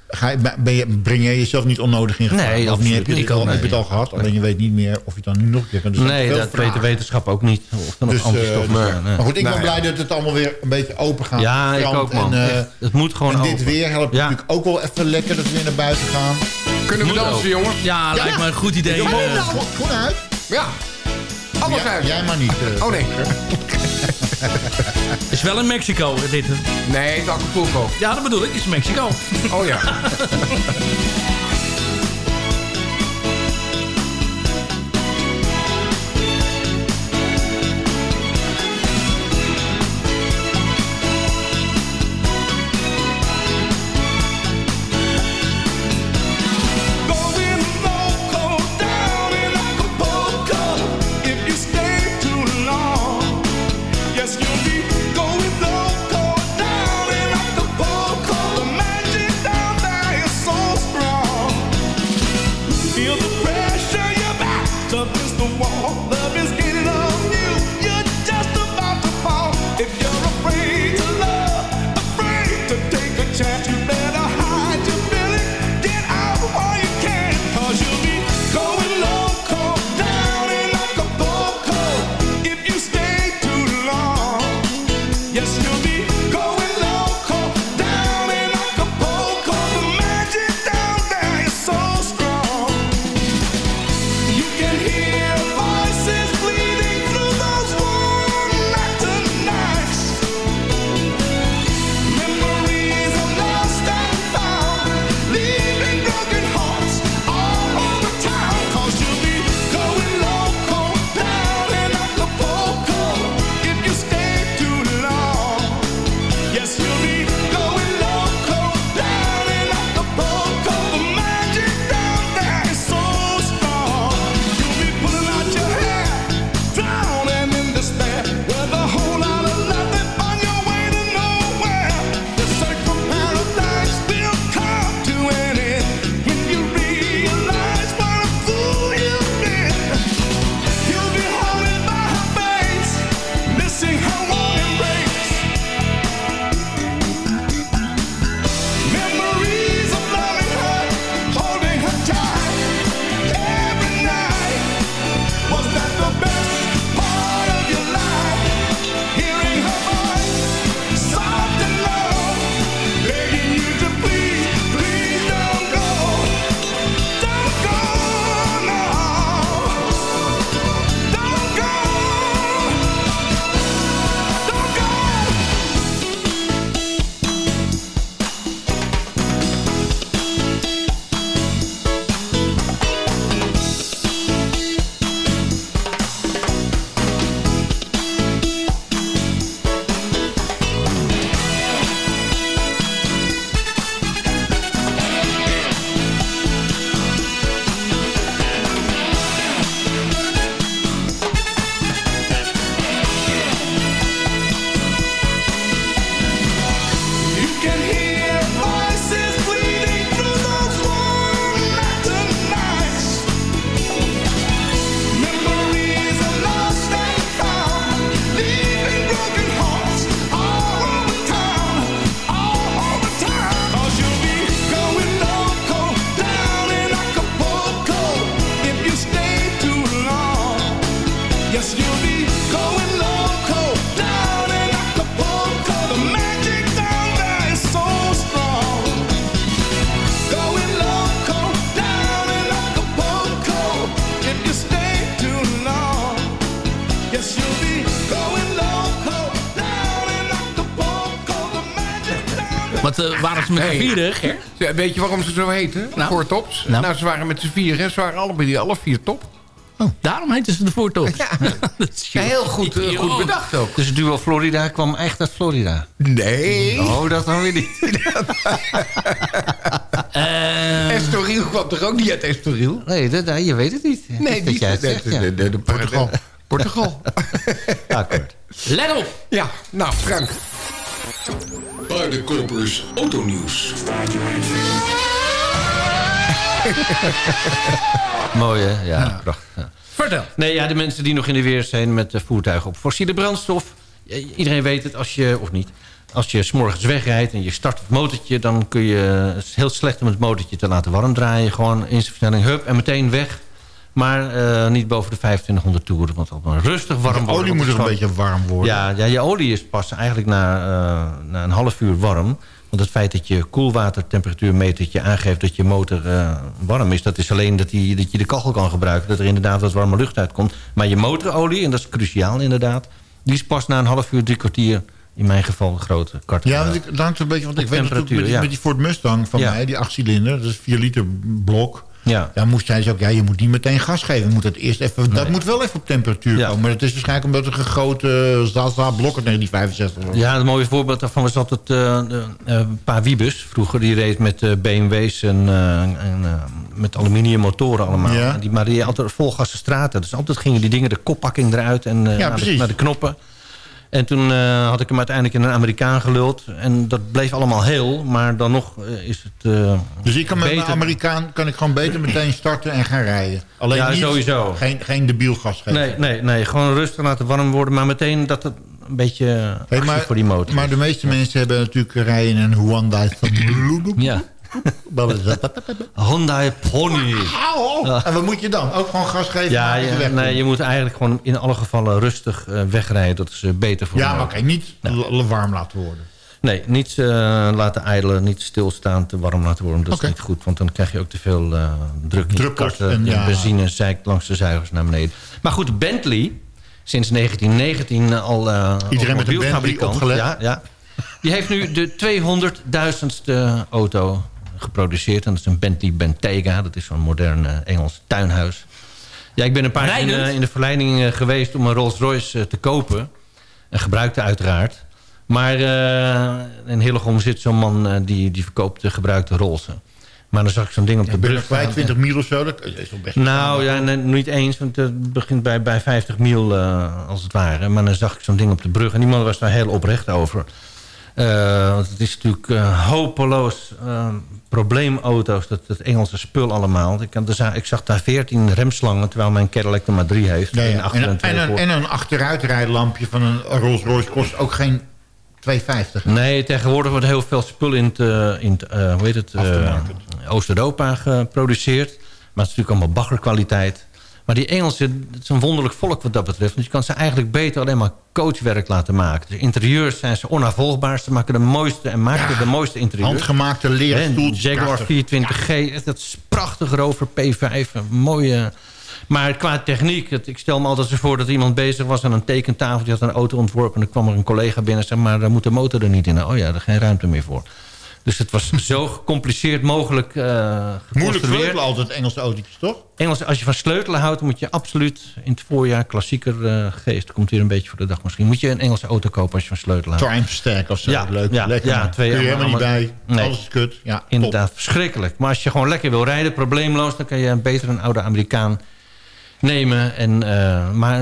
I: Ga je, ben je, breng jij jezelf niet onnodig in gevaar?
J: Nee,
I: of niet, heb je, het al,
J: Nee.
I: heb je het al gehad, alleen je weet niet meer of je het dan nu nog een keer kan. Dus
J: nee, dat weet de wetenschap ook niet. Of er nog
I: Dus,
J: antistoffen
I: eh,
J: zijn. nee.
I: Maar goed, ik ben blij dat het allemaal weer een beetje open gaat.
J: Ja, ik ook, man.
I: En, eh,
J: Echt, het moet gewoon
I: en dit
J: open.
I: weer helpt
J: Ja.
I: natuurlijk ook wel even lekker dat we weer naar buiten gaan.
H: Kunnen we dansen,
J: ook.
H: jongens?
G: Ja, lijkt me een goed idee.
I: Ja,
G: eh.
I: nou, Groen uit.
H: Ja. Alles uit.
I: jij maar niet. eh.
H: Oh nee.
G: is wel in Mexico, dit.
H: Nee, het is Acapulco.
G: Ja, dat bedoel ik. is Mexico.
H: Oh ja.
G: Wat eh, waren ze met z'n
H: Hey.
G: vieren, Ger?
H: Ja, Weet je waarom ze zo heten?
G: Nou.
H: Voor tops.
G: Nou.
H: Nou. ze waren met z'n vieren. Ze waren allebei die alle vier top.
G: Daarom heten ze de voortops.
H: Ja.
G: Dat is
H: Ja, heel goed, eh, goed bedacht ook.
J: Dus het duo Florida kwam echt uit Florida.
H: Nee.
J: Oh, dat dan weer niet.
G: Eh,
H: Estoril kwam toch ook niet uit Estoril?
J: Nee, dat, dat- je weet het niet.
H: Nee,
J: dat jij het zegt,
H: de, de, de Portugal. Portugal.
J: Akkoord.
G: let op!
H: Ja, nou Frank.
L: Paardenkopers Autonieuws.
J: Mooi, hè? Ja, prachtig. ja.
G: Vertel.
J: Nee, ja, de mensen die nog in de weer zijn met voertuigen op fossiele brandstof. Iedereen weet het, als je, of niet... Als je s'morgens wegrijdt en je start het motortje... dan kun je... Het is heel slecht om het motortje te laten warm draaien. Gewoon in zijn versnelling, hup, en meteen weg. Maar eh, niet boven de 2500 toeren. Want moet rustig warm
I: De
J: worden.
I: olie
J: want
I: moet er een beetje warm worden.
J: Ja, ja, je olie is pas eigenlijk na, eh, na een half uur warm. Want het feit dat je koelwatertemperatuurmetertje aangeeft dat je motor eh, warm is... dat is alleen dat, die, dat je de kachel kan gebruiken. Dat er inderdaad wat warme lucht uitkomt. Maar je motorolie, en dat is cruciaal inderdaad... die is pas na een half uur, drie kwartier... in mijn geval een grote karten.
I: Ja, dat hangt een beetje, want ik weet natuurlijk met, die-
J: ja.
I: met die Ford Mustang van
J: Ja.
I: mij, die 8 cilinder, dat is 4 liter blok.
J: Ja.
I: Daar moest hij ook, ja, je moet niet meteen gas geven. Moet het eerst even, Dat moet wel even op temperatuur
J: Ja.
I: komen. Maar dat is waarschijnlijk omdat er een grote Zaza uit 1965 was.
J: Ja, een mooi voorbeeld daarvan was altijd eh de, eh, Pa Wiebes. Vroeger die reed met eh, BMW's en, eh, en eh, met aluminium motoren allemaal.
I: Ja.
J: Die, maar die altijd vol gas de straten. Dus altijd gingen die dingen de koppakking eruit en eh,
I: Ja,
J: naar, de, naar de knoppen. En toen eh, had ik hem uiteindelijk in een Amerikaan geluld. En dat bleef allemaal heel. Maar dan nog eh, is het eh,
I: Dus ik kan met
J: beter.
I: een Amerikaan kan ik gewoon beter meteen starten en gaan rijden. Alleen
J: Ja,
I: niet,
J: sowieso.
I: Geen, geen debiel gas geven.
J: Nee, nee, nee, gewoon rustig laten warm worden. Maar meteen dat het een beetje
I: Hey, maar,
J: voor die motor
I: maar
J: is.
I: de meeste mensen hebben natuurlijk rijden in een Hyundai.
J: Ja. Honda Pony.
I: En wat moet je dan? Ook gewoon gas geven?
J: Ja,
I: weg
J: nee, je moet eigenlijk gewoon in alle gevallen rustig eh, wegrijden. Dat is eh, beter voor
I: ja maar oké, niet warm laten worden.
J: Nee, niet eh, laten idelen, niet stilstaan, te warm laten worden. Dat is niet goed, want dan krijg je ook te veel eh, druk
I: en ja.
J: benzine zeikt langs de zuigers naar beneden. Maar goed, Bentley, sinds 1919 al uh,
I: Iedereen met een Bentley opgelet.
J: Ja, ja. Die heeft nu de 200.000ste auto geproduceerd. En dat is een Bentley Bentayga. Dat is zo'n modern eh, Engels tuinhuis. Ja, ik ben een paar keer in, eh, in de verleiding eh, geweest om een Rolls Royce te kopen. Een gebruikte uiteraard. Maar eh, in Hillegom zit zo'n man die, die verkoopt de gebruikte Rollsen. Maar dan zag ik zo'n ding op de
I: er
J: brug.
I: kwijt,
J: staan.
I: 20 mil of zo. Dat is wel best
J: Nou ja, nee, niet eens, want het begint bij, bij 50 mil eh, als het ware. Maar dan zag ik zo'n ding op de brug en die man was daar heel oprecht over. Eh, want het is natuurlijk eh, hopeloos eh, probleemauto's, dat, dat Engelse spul allemaal. Ik, er ik zag daar 14 remslangen, terwijl mijn Cadillac er maar drie heeft.
I: Ja.
J: achter
I: En,
J: en
I: een,
J: voor.
I: en een achteruitrijlampje van een Rolls Royce kost ook geen 2,50.
J: Nee, tegenwoordig wordt heel veel spul in, het, in het, hoe heet het. Oost-Europa geproduceerd. Maar het is natuurlijk allemaal baggerkwaliteit. Maar die Engelsen, het is een wonderlijk volk wat dat betreft. Want je kan ze eigenlijk beter alleen maar coachwerk laten maken. De interieurs zijn ze onafvolgbaar. Ze maken de mooiste en maken de mooiste interieurs.
I: Handgemaakte leren
J: En
I: stoeltjes.
J: Jaguar
I: prachtig.
J: 420G, dat is prachtig rover P5. een Mooie... Maar qua techniek, het, ik stel me altijd voor dat iemand bezig was aan een tekentafel. Die had een auto ontworpen en dan kwam er een collega binnen en zei... maar daar moet de motor er niet in. Oh ja, er is geen ruimte meer voor. Dus het was zo gecompliceerd mogelijk eh
I: Moeilijk sleutelen altijd Engelse autootjes, toch?
J: Engels, als je van sleutelen houdt, moet je absoluut in het voorjaar klassieker eh, geest. Komt weer een beetje voor de dag misschien. Moet je een Engelse auto kopen als je van sleutelen houdt.
I: Triumph sterk of zo.
J: Ja,
I: Leuk,
J: ja,
I: lekker.
J: ja, twee
I: Kun je helemaal niet bij.
J: Nee.
I: Alles is kut. Ja,
J: Inderdaad, verschrikkelijk. Maar als je gewoon lekker wil rijden, probleemloos... dan kan je beter een oude Amerikaan nemen. En, eh, maar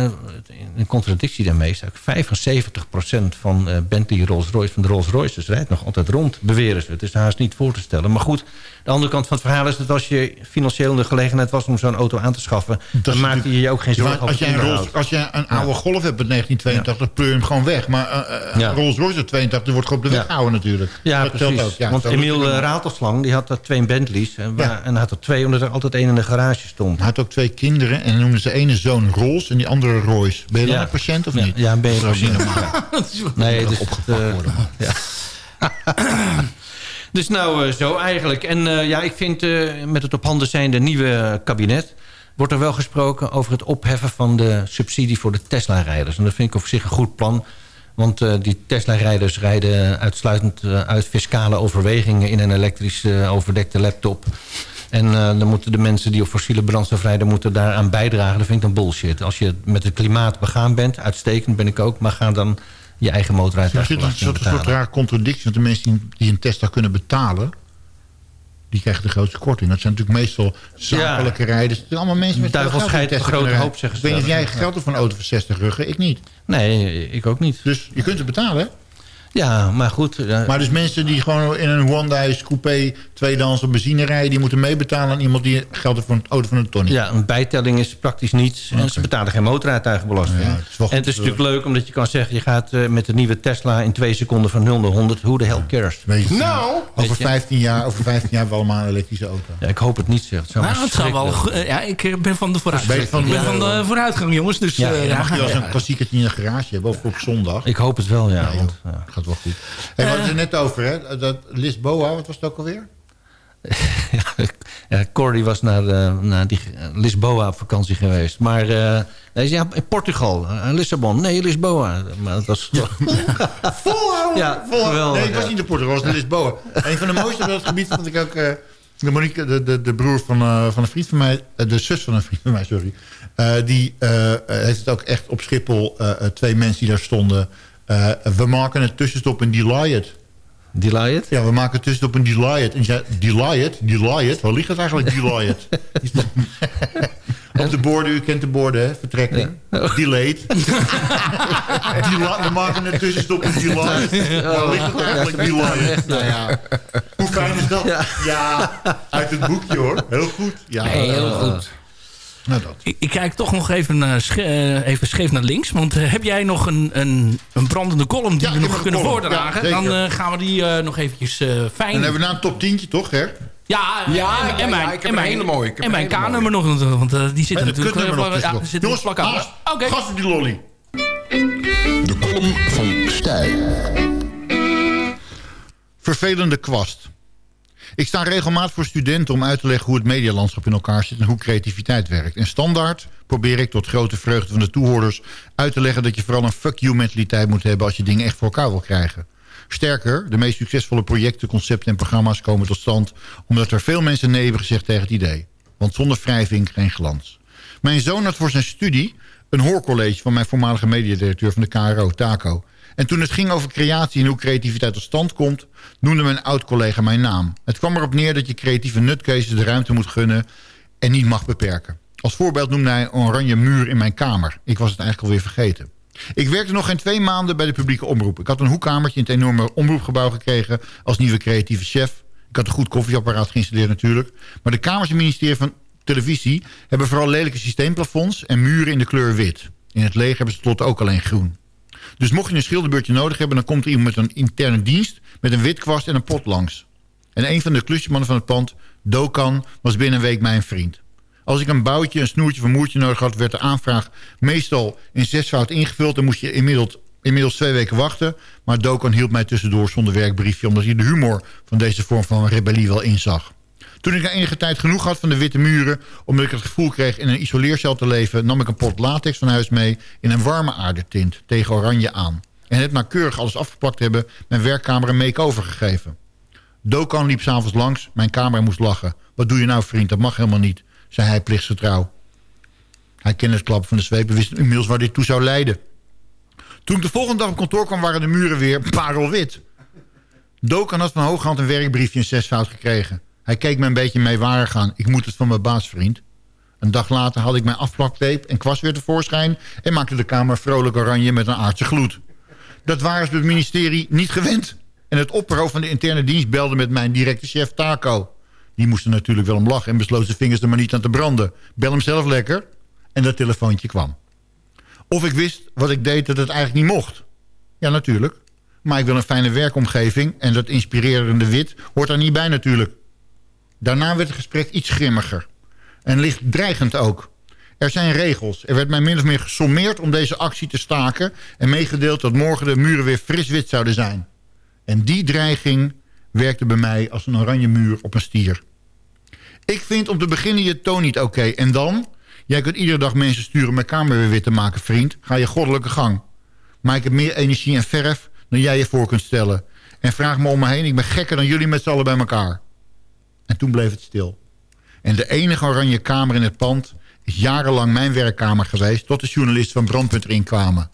J: in contradictie daarmee is eigenlijk 75% van eh, Bentley Rolls-Royce... van de Rolls-Royces rijdt nog altijd rond, beweren ze. Het is haast niet voor te stellen. Maar goed, de andere kant van het verhaal is dat als je financieel in de gelegenheid was... om zo'n auto aan te schaffen, dan maakte je je ook geen
I: Ja,
J: zorgen
I: als, jij. Rolls, als jij een oude Golf hebt uit 1982, pleur je hem gewoon weg. Maar eh,
J: Ja.
I: een Rolls Royce uit 82 wordt gewoon op de weg
J: Ja.
I: gehouden natuurlijk.
J: Ja,
I: dat
J: precies.
I: ook. Ja,
J: Want Emiel
I: je
J: uh,
I: doen.
J: Ratelslang die had er twee Bentleys. En, waar- en hij had er twee, omdat er altijd één in de garage stond.
I: Hij had ook twee kinderen en noemden ze de ene zoon Rolls en die andere Royce. Ben je dan
J: Ja.
I: een patiënt of
J: Ja,
I: niet?
J: ja, ben je
I: Dat is ook niet
J: patiënt.
I: normaal.
J: Nee, dus,
I: opgepakt
J: eh,
I: worden.
J: ja. dus nou, eh, zo eigenlijk. En eh, ja, ik vind eh, met het op handen zijnde nieuwe kabinet... wordt er wel gesproken over het opheffen van de subsidie voor de Tesla-rijders. En dat vind ik op zich een goed plan. Want die Tesla-rijders rijden uitsluitend uit fiscale overwegingen... in een elektrisch overdekte laptop. En eh, dan moeten de mensen die op fossiele brandstof rijden... moeten daaraan bijdragen. Dat vind ik dan bullshit. Als je met het klimaat begaan bent, uitstekend ben ik ook... maar ga dan je eigen
I: Er zit een soort, een soort
J: betalen.
I: raar contradictie. Want de mensen die, een Tesla kunnen betalen... die krijgen de grootste korting. Dat zijn natuurlijk meestal zakelijke rijders. Het zijn allemaal mensen met veel geld een
J: grote hoop, zeggen
I: Ik
J: ze
I: weet niet of
J: zelf.
I: jij geld hebt voor een auto van 60 ruggen. Ik niet.
J: Nee, ik ook niet.
I: Dus je kunt het betalen, hè?
J: Ja, maar goed. eh,
I: Maar dus mensen die gewoon in een Hyundai coupé tweedehands op benzine rijden... die moeten meebetalen aan iemand die geld heeft voor een auto van een ton.
J: Ja, een bijtelling is praktisch niets. En ze betalen geen motoruituigenbelasting.
I: Ja, het is wel
J: en het is
I: goed,
J: natuurlijk leuk omdat je kan zeggen... je gaat eh, met de nieuwe Tesla in twee seconden van 0 naar 100. Hoe de hell cares?
I: Weet je,
H: Nou,
I: over
J: je?
I: 15 jaar, over 15 jaar hebben we allemaal een elektrische auto.
J: Ja, ik hoop het niet, zeg. Het zou
G: Nou, het zou wel... Ja, ik eh, ben van de vooruitgang. Ik ben
I: de-
G: van de vooruitgang, jongens. Dus
J: Ja,
G: eh,
I: Dan
G: ja.
I: mag je als een klassiekertje in een garage hebben, of op zondag.
J: Ik hoop het wel, ja. Want, ja.
I: Wel goed. Hey, we hadden het er net over, hè? Dat Lisboa, wat was het ook alweer?
J: Ja, Cordy was naar, eh, naar die eh, Lisboa op vakantie geweest. Maar eh, nee, ja, in Portugal, eh, Lissabon. Nee, Lisboa. Maar dat was.
I: Volhouden!
J: Ja,
I: Volhouden. Nee, ik was niet in Portugal, ik was in Lisboa. Een van de mooiste op dat gebied vond ik ook... de, Monique, de, de, de broer van, van een vriend van mij... de zus van een vriend van mij, sorry. die heeft het ook echt op Schiphol... twee mensen die daar stonden... eh, we maken een tussenstop in Delayet.
J: Delayet?
I: Ja, we maken een tussenstop in Delayet. En zei, Delayet? Delayet? Waar ligt het eigenlijk, stond- Op de borden, u kent de borden, hè? Vertrekking. Delayed. Dela- we maken een tussenstop in Delayet. Waar ligt het eigenlijk, Delayet? Nou ja, hoe fijn is dat? Ja. uit het boekje hoor. Heel goed. Ja,
G: Nee, heel goed.
I: Nou, dat.
G: Ik, ik kijk toch nog even, eh, sche- eh, even scheef naar links. Want eh, heb jij nog een, een, een brandende column die
I: Ja,
G: we nog kunnen
I: column.
G: voordragen?
I: Ja,
G: dan eh, gaan we die eh, nog eventjes eh, fijn...
I: En dan hebben we na een top 10 toch, hè?
G: Ja,
H: Ja,
G: en,
H: ja,
G: en
H: ja,
G: mijn,
H: ik heb
G: en
H: een
G: mijn,
H: hele mooie, ik heb
G: en mijn K-nummer nog, want die zit er natuurlijk...
I: nog
G: ja, zit
I: Jongens,
G: vlak aan.
I: haast.
G: Oké.
I: Gas op die lolly.
L: De column van Stijl.
I: Vervelende kwast. Ik sta regelmatig voor studenten om uit te leggen hoe het medialandschap in elkaar zit en hoe creativiteit werkt. En standaard probeer ik tot grote vreugde van de toehoorders uit te leggen dat je vooral een fuck you mentaliteit moet hebben als je dingen echt voor elkaar wil krijgen. Sterker, de meest succesvolle projecten, concepten en programma's komen tot stand omdat er veel mensen nee hebben gezegd tegen het idee. Want zonder wrijving geen glans. Mijn zoon had voor zijn studie een hoorcollege van mijn voormalige mediadirecteur van de KRO, Taco. En toen het ging over creatie en hoe creativiteit tot stand komt... noemde mijn oud-collega mijn naam. Het kwam erop neer dat je creatieve nutcases de ruimte moet gunnen... en niet mag beperken. Als voorbeeld noemde hij een oranje muur in mijn kamer. Ik was het eigenlijk alweer vergeten. Ik werkte nog geen twee maanden bij de publieke omroep. Ik had een hoekkamertje in het enorme omroepgebouw gekregen... als nieuwe creatieve chef. Ik had een goed koffieapparaat geïnstalleerd natuurlijk. Maar de kamers en ministerie van televisie... hebben vooral lelijke systeemplafonds en muren in de kleur wit. In het leger hebben ze tot ook alleen groen. Dus mocht je een schilderbeurtje nodig hebben... dan komt er iemand met een interne dienst... met een witkwast en een pot langs. En een van de klusjesmannen van het pand, Dokan, was binnen een week mijn vriend. Als ik een boutje, een snoertje of een moertje nodig had... werd de aanvraag meestal in zesvoud ingevuld... en moest je inmiddels, inmiddels twee weken wachten. Maar Dokan hielp mij tussendoor zonder werkbriefje... omdat hij de humor van deze vorm van rebellie wel inzag. Toen ik na enige tijd genoeg had van de witte muren... omdat ik het gevoel kreeg in een isoleercel te leven... nam ik een pot latex van huis mee in een warme aardetint tegen oranje aan. En het nauwkeurig alles afgeplakt hebben... mijn werkkamer een make-over gegeven. Dokan liep s'avonds langs, mijn kamer moest lachen. Wat doe je nou vriend, dat mag helemaal niet, zei hij plichtsgetrouw. Hij klappen van de zweep en wist inmiddels waar dit toe zou leiden. Toen ik de volgende dag op kantoor kwam waren de muren weer parelwit. Dokan had van hooghand een werkbriefje in zesvoud gekregen. Hij keek me een beetje meewarig aan. Ik moet het van mijn baasvriend. Een dag later had ik mijn afplaktape en kwast weer tevoorschijn... en maakte de kamer vrolijk oranje met een aardse gloed. Dat waren ze het ministerie niet gewend. En het opperhoofd van de interne dienst belde met mijn directe chef Taco. Die moest er natuurlijk wel om lachen en besloot zijn vingers er maar niet aan te branden. Bel hem zelf lekker. En dat telefoontje kwam. Of ik wist wat ik deed dat het eigenlijk niet mocht. Ja, natuurlijk. Maar ik wil een fijne werkomgeving en dat inspirerende wit hoort er niet bij natuurlijk. Daarna werd het gesprek iets grimmiger. En licht dreigend ook. Er zijn regels. Er werd mij min of meer gesommeerd om deze actie te staken... en meegedeeld dat morgen de muren weer fris wit zouden zijn. En die dreiging werkte bij mij als een oranje muur op een stier. Ik vind om te beginnen je toon niet oké. En dan? Jij kunt iedere dag mensen sturen mijn kamer weer wit te maken, vriend. Ga je goddelijke gang. Maar ik heb meer energie en verf dan jij je voor kunt stellen. En vraag me om me heen, ik ben gekker dan jullie met z'n allen bij elkaar. En toen bleef het stil. En de enige oranje kamer in het pand is jarenlang mijn werkkamer geweest... tot de journalisten van Brandpunt erin kwamen.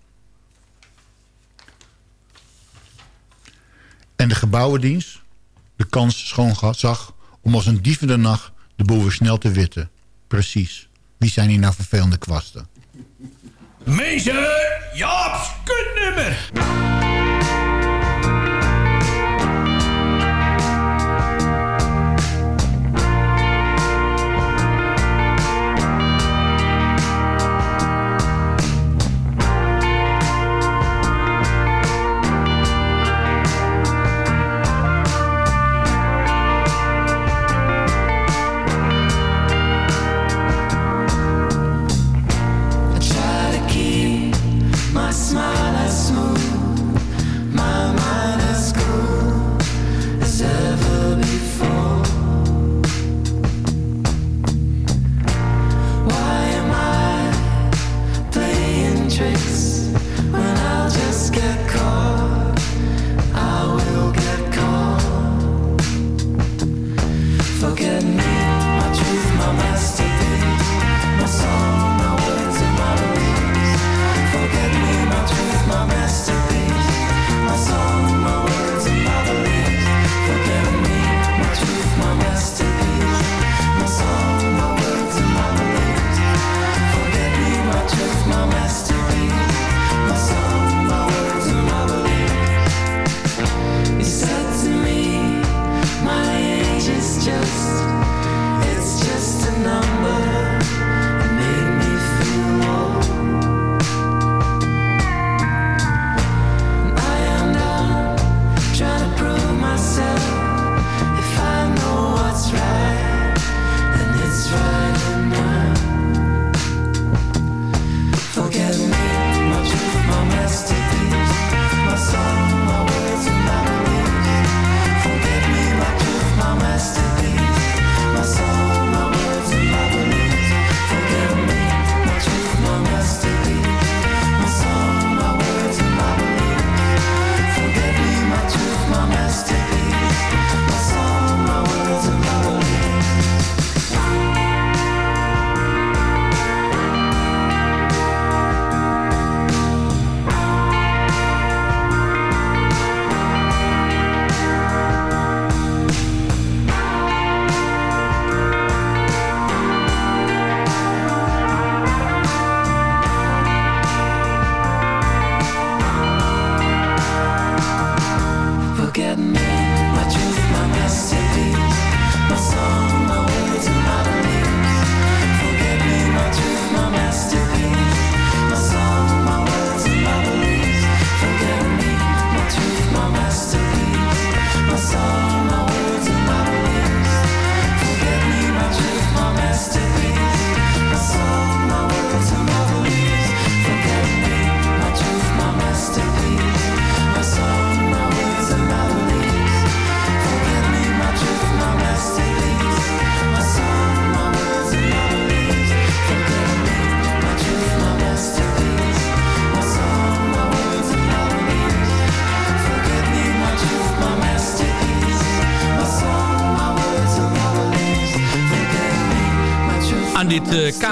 I: En de gebouwendienst de kans schoon zag om als een dief in de nacht de boel snel te witten. Precies. Wie zijn hier nou vervelende kwasten?
M: Meester Jaap's kutnummer.
N: Smile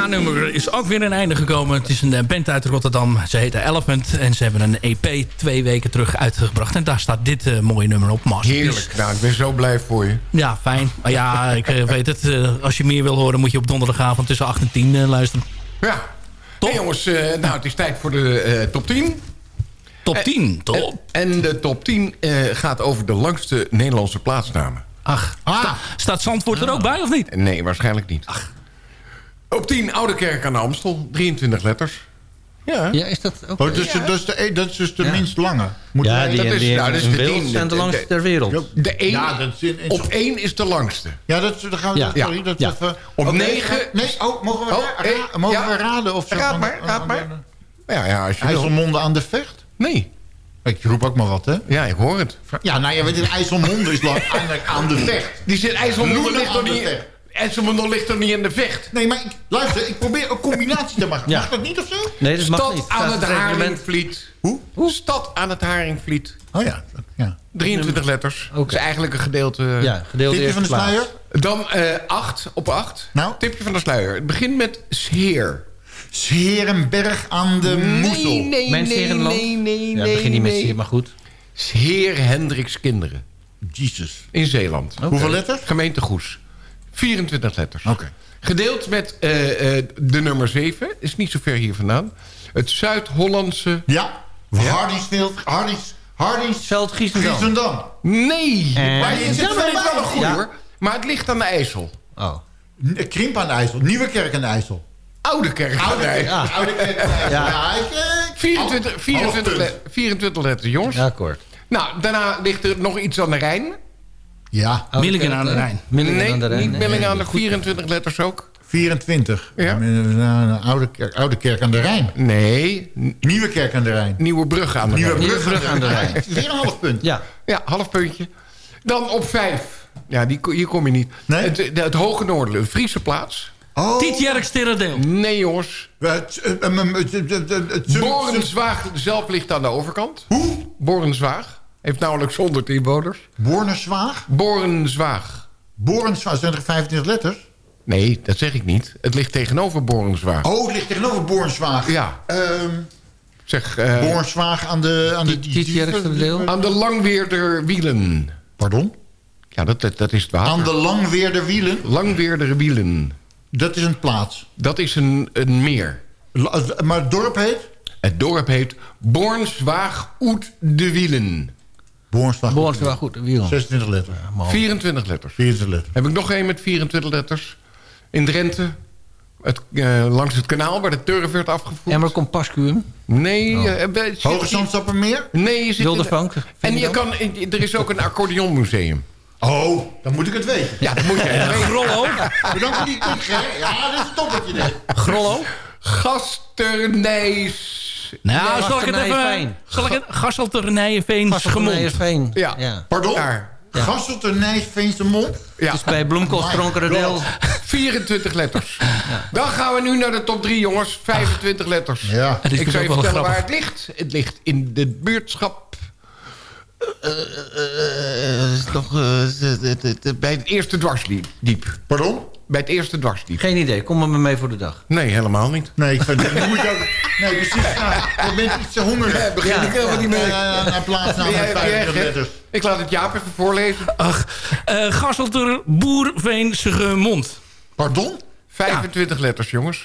G: dit K-nummer is ook weer een einde gekomen. Het is een eh, band uit Rotterdam. Ze heet Elephant. En ze hebben een EP twee weken terug uitgebracht. En daar staat dit eh, mooie nummer op. Masterpiece.
H: Heerlijk. Nou, ik ben zo blij voor je.
G: Ja, fijn. Maar ja, ik eh, weet het. eh, als je meer wil horen moet je op donderdagavond tussen 8 en 10 eh, luisteren.
H: Ja. Hey, jongens, eh, nou, het is tijd voor de eh, top 10.
G: Top 10, top.
H: En, de top 10 eh, gaat over de langste Nederlandse plaatsnamen.
G: Ach, sta- staat Zandvoort er ook bij of niet?
H: Nee, waarschijnlijk niet. Op 10 Oude Kerk aan de Amstel, 23 letters. Ja,
J: Ja, is dat ook...
I: Oh, dat, is, dat, is de, dat is dus de minst lange. Moeten
J: Ja, die,
H: dat is-
J: die
H: nou, dat is de
J: beeld
H: tien.
J: zijn de langste ter wereld.
H: De één,
I: Ja, dat is in- in-
H: op 1 is de langste.
I: Ja, dat, dat gaan we...
J: Ja.
I: Sorry, dat
J: Ja.
I: even...
H: Op
I: Oké,
H: negen-
I: Nee, oh, mogen we,
H: Oh,
I: ra- ra- mogen
H: ja.
I: we raden of zo?
H: Raad
I: van-
H: maar, raad maar. Ja, ja, als je.
I: IJsselmonde aan de vecht?
H: Nee.
I: Ik roep ook maar wat, hè?
H: Ja, ik hoor het.
I: Ja, nou, je weet, IJsselmonde is lang, eigenlijk aan de vecht.
H: Die zit IJsselmonde ligt
I: aan
H: toch
I: de
H: niet...
I: vecht.
H: IJsselmondel ligt er niet in de vecht.
I: Nee, maar ik, luister, ik probeer een combinatie te maken.
J: Ja.
I: Mag dat niet of zo?
J: Nee, dat mag
H: Stad
J: niet.
H: aan het. Haringvliet.
I: Hoe?
H: Stad aan het Haringvliet.
I: Oh ja, ja.
H: 23 letters. Dat is eigenlijk een gedeelte...
J: Ja, gedeelde
I: Tipje van de
J: plaats.
I: sluier?
H: Dan eh 8 op 8.
I: Nou?
H: Tipje van de sluier. Het begint met Sheer.
I: Scherenberg aan de Moezel.
H: Nee, nee, nee, nee, nee,
J: Ja,
H: nee,
J: begin niet met zeer, maar goed.
H: Heer Hendricks Kinderen.
I: Jesus.
H: In Zeeland.
I: Hoeveel letters?
H: Gemeente Goes. 24 letters.
I: Oké.
H: Gedeeld met eh, eh, de nummer 7. Is niet zo ver hier vandaan. Het Zuid-Hollandse...
I: Ja. Hardingsveld, Hardings, Hardingsveld,
J: Giesendam.
I: Giesendam.
H: Nee.
J: En-
H: Maar je zit
I: Ja,
H: wel een goede
J: Ja.
H: hoor. Maar het ligt aan de IJssel.
J: Oh.
I: Krimp aan de IJssel, Nieuwekerk aan de IJssel.
H: Oude kerk.
I: Oude kerk, oude kerk aan de IJssel.
J: Ja.
I: Ja, ik, eh,
H: 24,
I: half
H: 24,
I: punt.
H: le- 24 letters, jongens.
J: Ja, akkoord.
H: Nou, daarna ligt er nog iets aan de Rijn.
I: Ja,
G: Millingen aan de Rijn.
J: Millingen
H: nee,
J: aan de Rijn.
H: niet Millingen aan de
J: Goed.
H: 24 letters ook.
I: 24.
H: Ja.
I: Oude, kerk, oude kerk aan de Rijn.
H: Nee,
I: Nieuwe kerk aan de Rijn.
H: Nieuwe Brug aan de
I: Nieuwe
H: Rijn.
I: brug,
J: Brug aan de Rijn.
I: Weer een half punt.
J: Ja.
H: Ja, half puntje. Dan op vijf. Ja, die, hier kom je niet.
I: Nee?
H: Het, de- het Hoge Noorden, een Friese plaats.
I: Oh.
G: Tietjerk Sterredeel.
H: Nee, jongens.
I: Eh, eh, eh,
H: Borenswaag zelf ligt aan de overkant.
I: Hoe?
H: Borenswaag. Heeft nauwelijks 100 inwoners.
I: Bornerswaag?
H: Borenswaag.
I: Borenswaag, zijn er 25 letters?
H: Nee, dat zeg ik niet. Het ligt tegenover Borenswaag.
I: Oh, het ligt tegenover Borenswaag.
H: Ja,
I: Ehm
H: zeg... eh,
I: Borenswaag aan de... Aan de
J: deel.
H: aan de Langweerder Wielen.
I: Pardon?
H: Ja, dat, dat, dat is het water.
I: Aan de Langweerder Wielen.
H: Langweerder Wielen.
I: Dat is een plaats.
H: Dat is een, een meer.
I: La- Maar het dorp heet?
H: Het dorp heet Bornswaag Oet de Wielen.
I: Borenswaag,
J: goed. Wiel.
I: 26 letters.
H: 24 letters.
I: 24 letters.
H: Heb ik nog één met 24 letters. In Drenthe. Het, eh, langs het kanaal waar de turf werd afgevoerd.
J: Emmer Compascuum.
H: Nee.
J: Oh.
H: eh, we- zit-
I: Hoge Zandstappermeer?
H: Nee, je zit
J: Wilde
H: in-
J: Frank.
H: En je kan, er is ook een accordeonmuseum.
I: Oh, dan moet ik het weten.
H: Ja, dat moet je weten.
G: Grollo.
I: Bedankt voor die tip. Ja, dat is een toppertje.
G: Grollo.
H: Gasternijs.
G: Nou, zal ik het even... Zal ik het... Gasselternijeveen.
H: Ja.
J: ja.
I: Pardon?
H: Daar.
I: Ja. Mond?
H: Ja.
J: Is bij Bloemkool Stronkerdeel.
H: 24 letters. Dan gaan we nu naar de top 3, jongens. 25 letters.
I: Ja.
H: Ik zal je vertellen waar
G: grappig.
H: het ligt. Het ligt in de buurtschap... eh, eh, eh, nog, eh, bij het eerste dwarsdiep.
I: Pardon?
H: Bij het eerste dwarsdiep.
J: Geen idee, kom maar mee voor de dag.
H: Nee, helemaal niet.
I: Nee, ik vind, moet ook... Nee, precies. Nou, je bent iets te hongerig.
H: Ja, begin ik helemaal niet mee.
I: Ja, naar plaatsnaam met
H: jij- ben jij
I: 25
H: gek?
I: letters.
H: Ik laat het Jaap even voorlezen.
G: Ach, eh Gasselter Boerveenschemond.
I: Pardon?
H: 25 letters, jongens.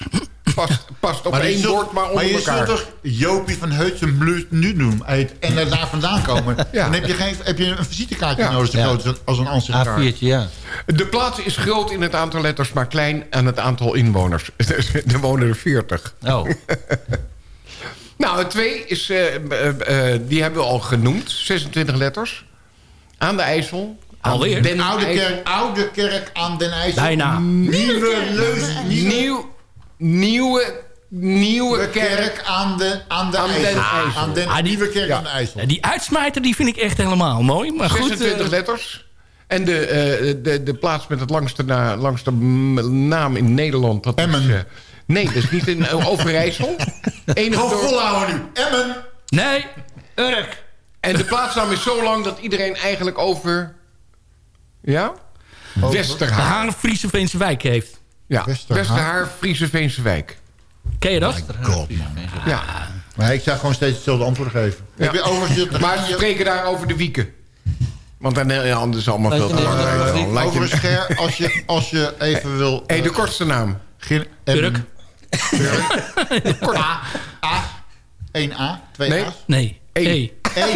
H: Past, past op
I: Maar je
H: één maar onder
I: Maar je
H: elkaar.
I: zult toch Jopie van Heutsen Blues nu doen uit- en daar vandaan komen.
H: Ja.
I: Dan heb je, geen, heb je een visitekaartje
H: Ja.
I: nodig
J: Ja.
I: als een- als een ansichtkaart.
J: A4'tje, ja.
H: De plaats is groot in het aantal letters, maar klein aan het aantal inwoners. er wonen er 40.
J: Oh.
H: Nou, het twee is, eh, eh, eh, die hebben we al genoemd. 26 letters. Aan de IJssel.
G: Alweer?
H: Den
I: Oude kerk, oude kerk aan den IJssel.
G: Bijna.
I: Nieuwe Leus, nieuwe,
H: Nieuw, nieuwe, nieuwe kerk.
I: kerk aan de, aan de
H: Aan den
I: IJssel.
H: IJssel.
I: Aan den
G: Ah,
I: nieuwe kerk
H: ja.
I: aan de IJssel.
G: Die uitsmijter die vind ik echt helemaal mooi. Maar goed,
H: 26
G: eh,
H: letters. En de, eh, de, de plaats met het langste, na, langste naam in Nederland. Dat
I: Emmen.
H: Is, eh, nee, dat is niet in Overijssel. Enige
I: Gewoon volhouden nu. Emmen.
G: nee, Urk.
H: En de plaatsnaam is zo lang dat iedereen eigenlijk over... Ja?
G: De
H: Westerhaar.
G: Haan Friese Veense Wijk heeft.
H: Ja,
I: Westerhaar.
H: Westerhaar, Friese Veense Wijk.
G: Ken je dat?
I: God,
H: Ja.
I: Maar ik zou gewoon steeds hetzelfde antwoord geven.
H: Ja.
I: Heb je overigens...
H: Maar ze spreken daar over de wieken. Want dan eh, anders is het allemaal veel te lang.
I: Overigens, Ger, als je, als je even wil...
H: Hey, de
I: eh,
H: kortste naam.
I: Gin-
G: Urk.
I: Kort. A. A. 1A. 2
H: Nee.
I: A's.
G: Nee.
H: E.
G: E.
I: E. Oh, E.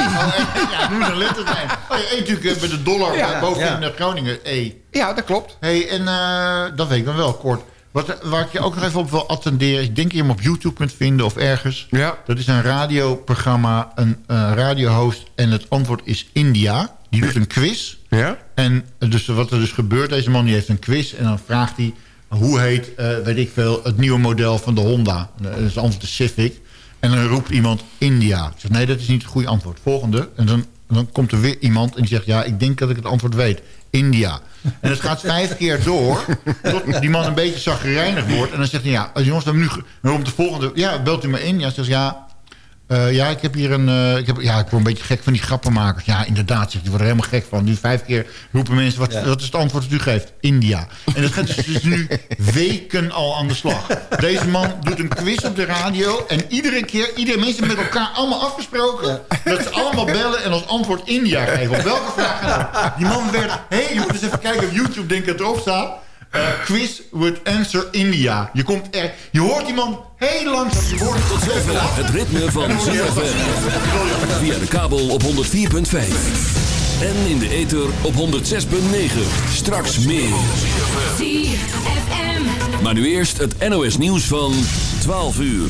I: Ja, het moet een letter zijn. Oh, ja, E natuurlijk bij de dollar
H: Ja,
I: boven
J: ja.
I: in eh, Groningen. E.
H: Ja, dat klopt.
I: hey, en eh, dat weet ik dan wel kort. Wat, waar ik je ook nog even op wil attenderen... ik denk dat je hem op YouTube kunt vinden of ergens.
H: Ja.
I: Dat is een radioprogramma, een eh, radiohost... en het antwoord is India. Die doet een quiz.
H: Ja?
I: En dus wat er dus gebeurt... deze man die heeft een quiz en dan vraagt hij... hoe heet, eh, weet ik veel, het nieuwe model van de Honda? Dat is het antwoord de Civic. En dan roept iemand India. Ik zeg, nee, dat is niet het goede antwoord. Volgende. En dan dan komt er weer iemand en die zegt... ja, ik denk dat ik het antwoord weet. India. En het gaat vijf keer door... tot die man een beetje zagrijnig wordt. En dan zegt hij, ja, jongens, dan nu... Dan komt de volgende... Ja, belt u me in? Ja, zegt ja... eh, ja, ik heb hier een... eh, ik, heb, ja, ik word een beetje gek van die grappenmakers. Ja, inderdaad, die worden er helemaal gek van. Nu vijf keer roepen mensen, wat, wat is het antwoord dat u geeft? India. En dat gaat dus, dus nu weken al aan de slag. Deze man doet een quiz op de radio. En iedere keer, iedere mensen met elkaar allemaal afgesproken... dat ze allemaal bellen en als antwoord India geven. Op welke vraag. Die man werd... Hé, hey, je moet eens even kijken op YouTube, denk ik dat erop staat. Eh, quiz with answer India. Je, komt er, je hoort die man heel langzaam... Je hoort
D: Tot zover het ritme van ZFM. Via de kabel op 104.5. En in de ether op 106.9. Straks meer. Maar nu eerst het NOS nieuws van 12 uur.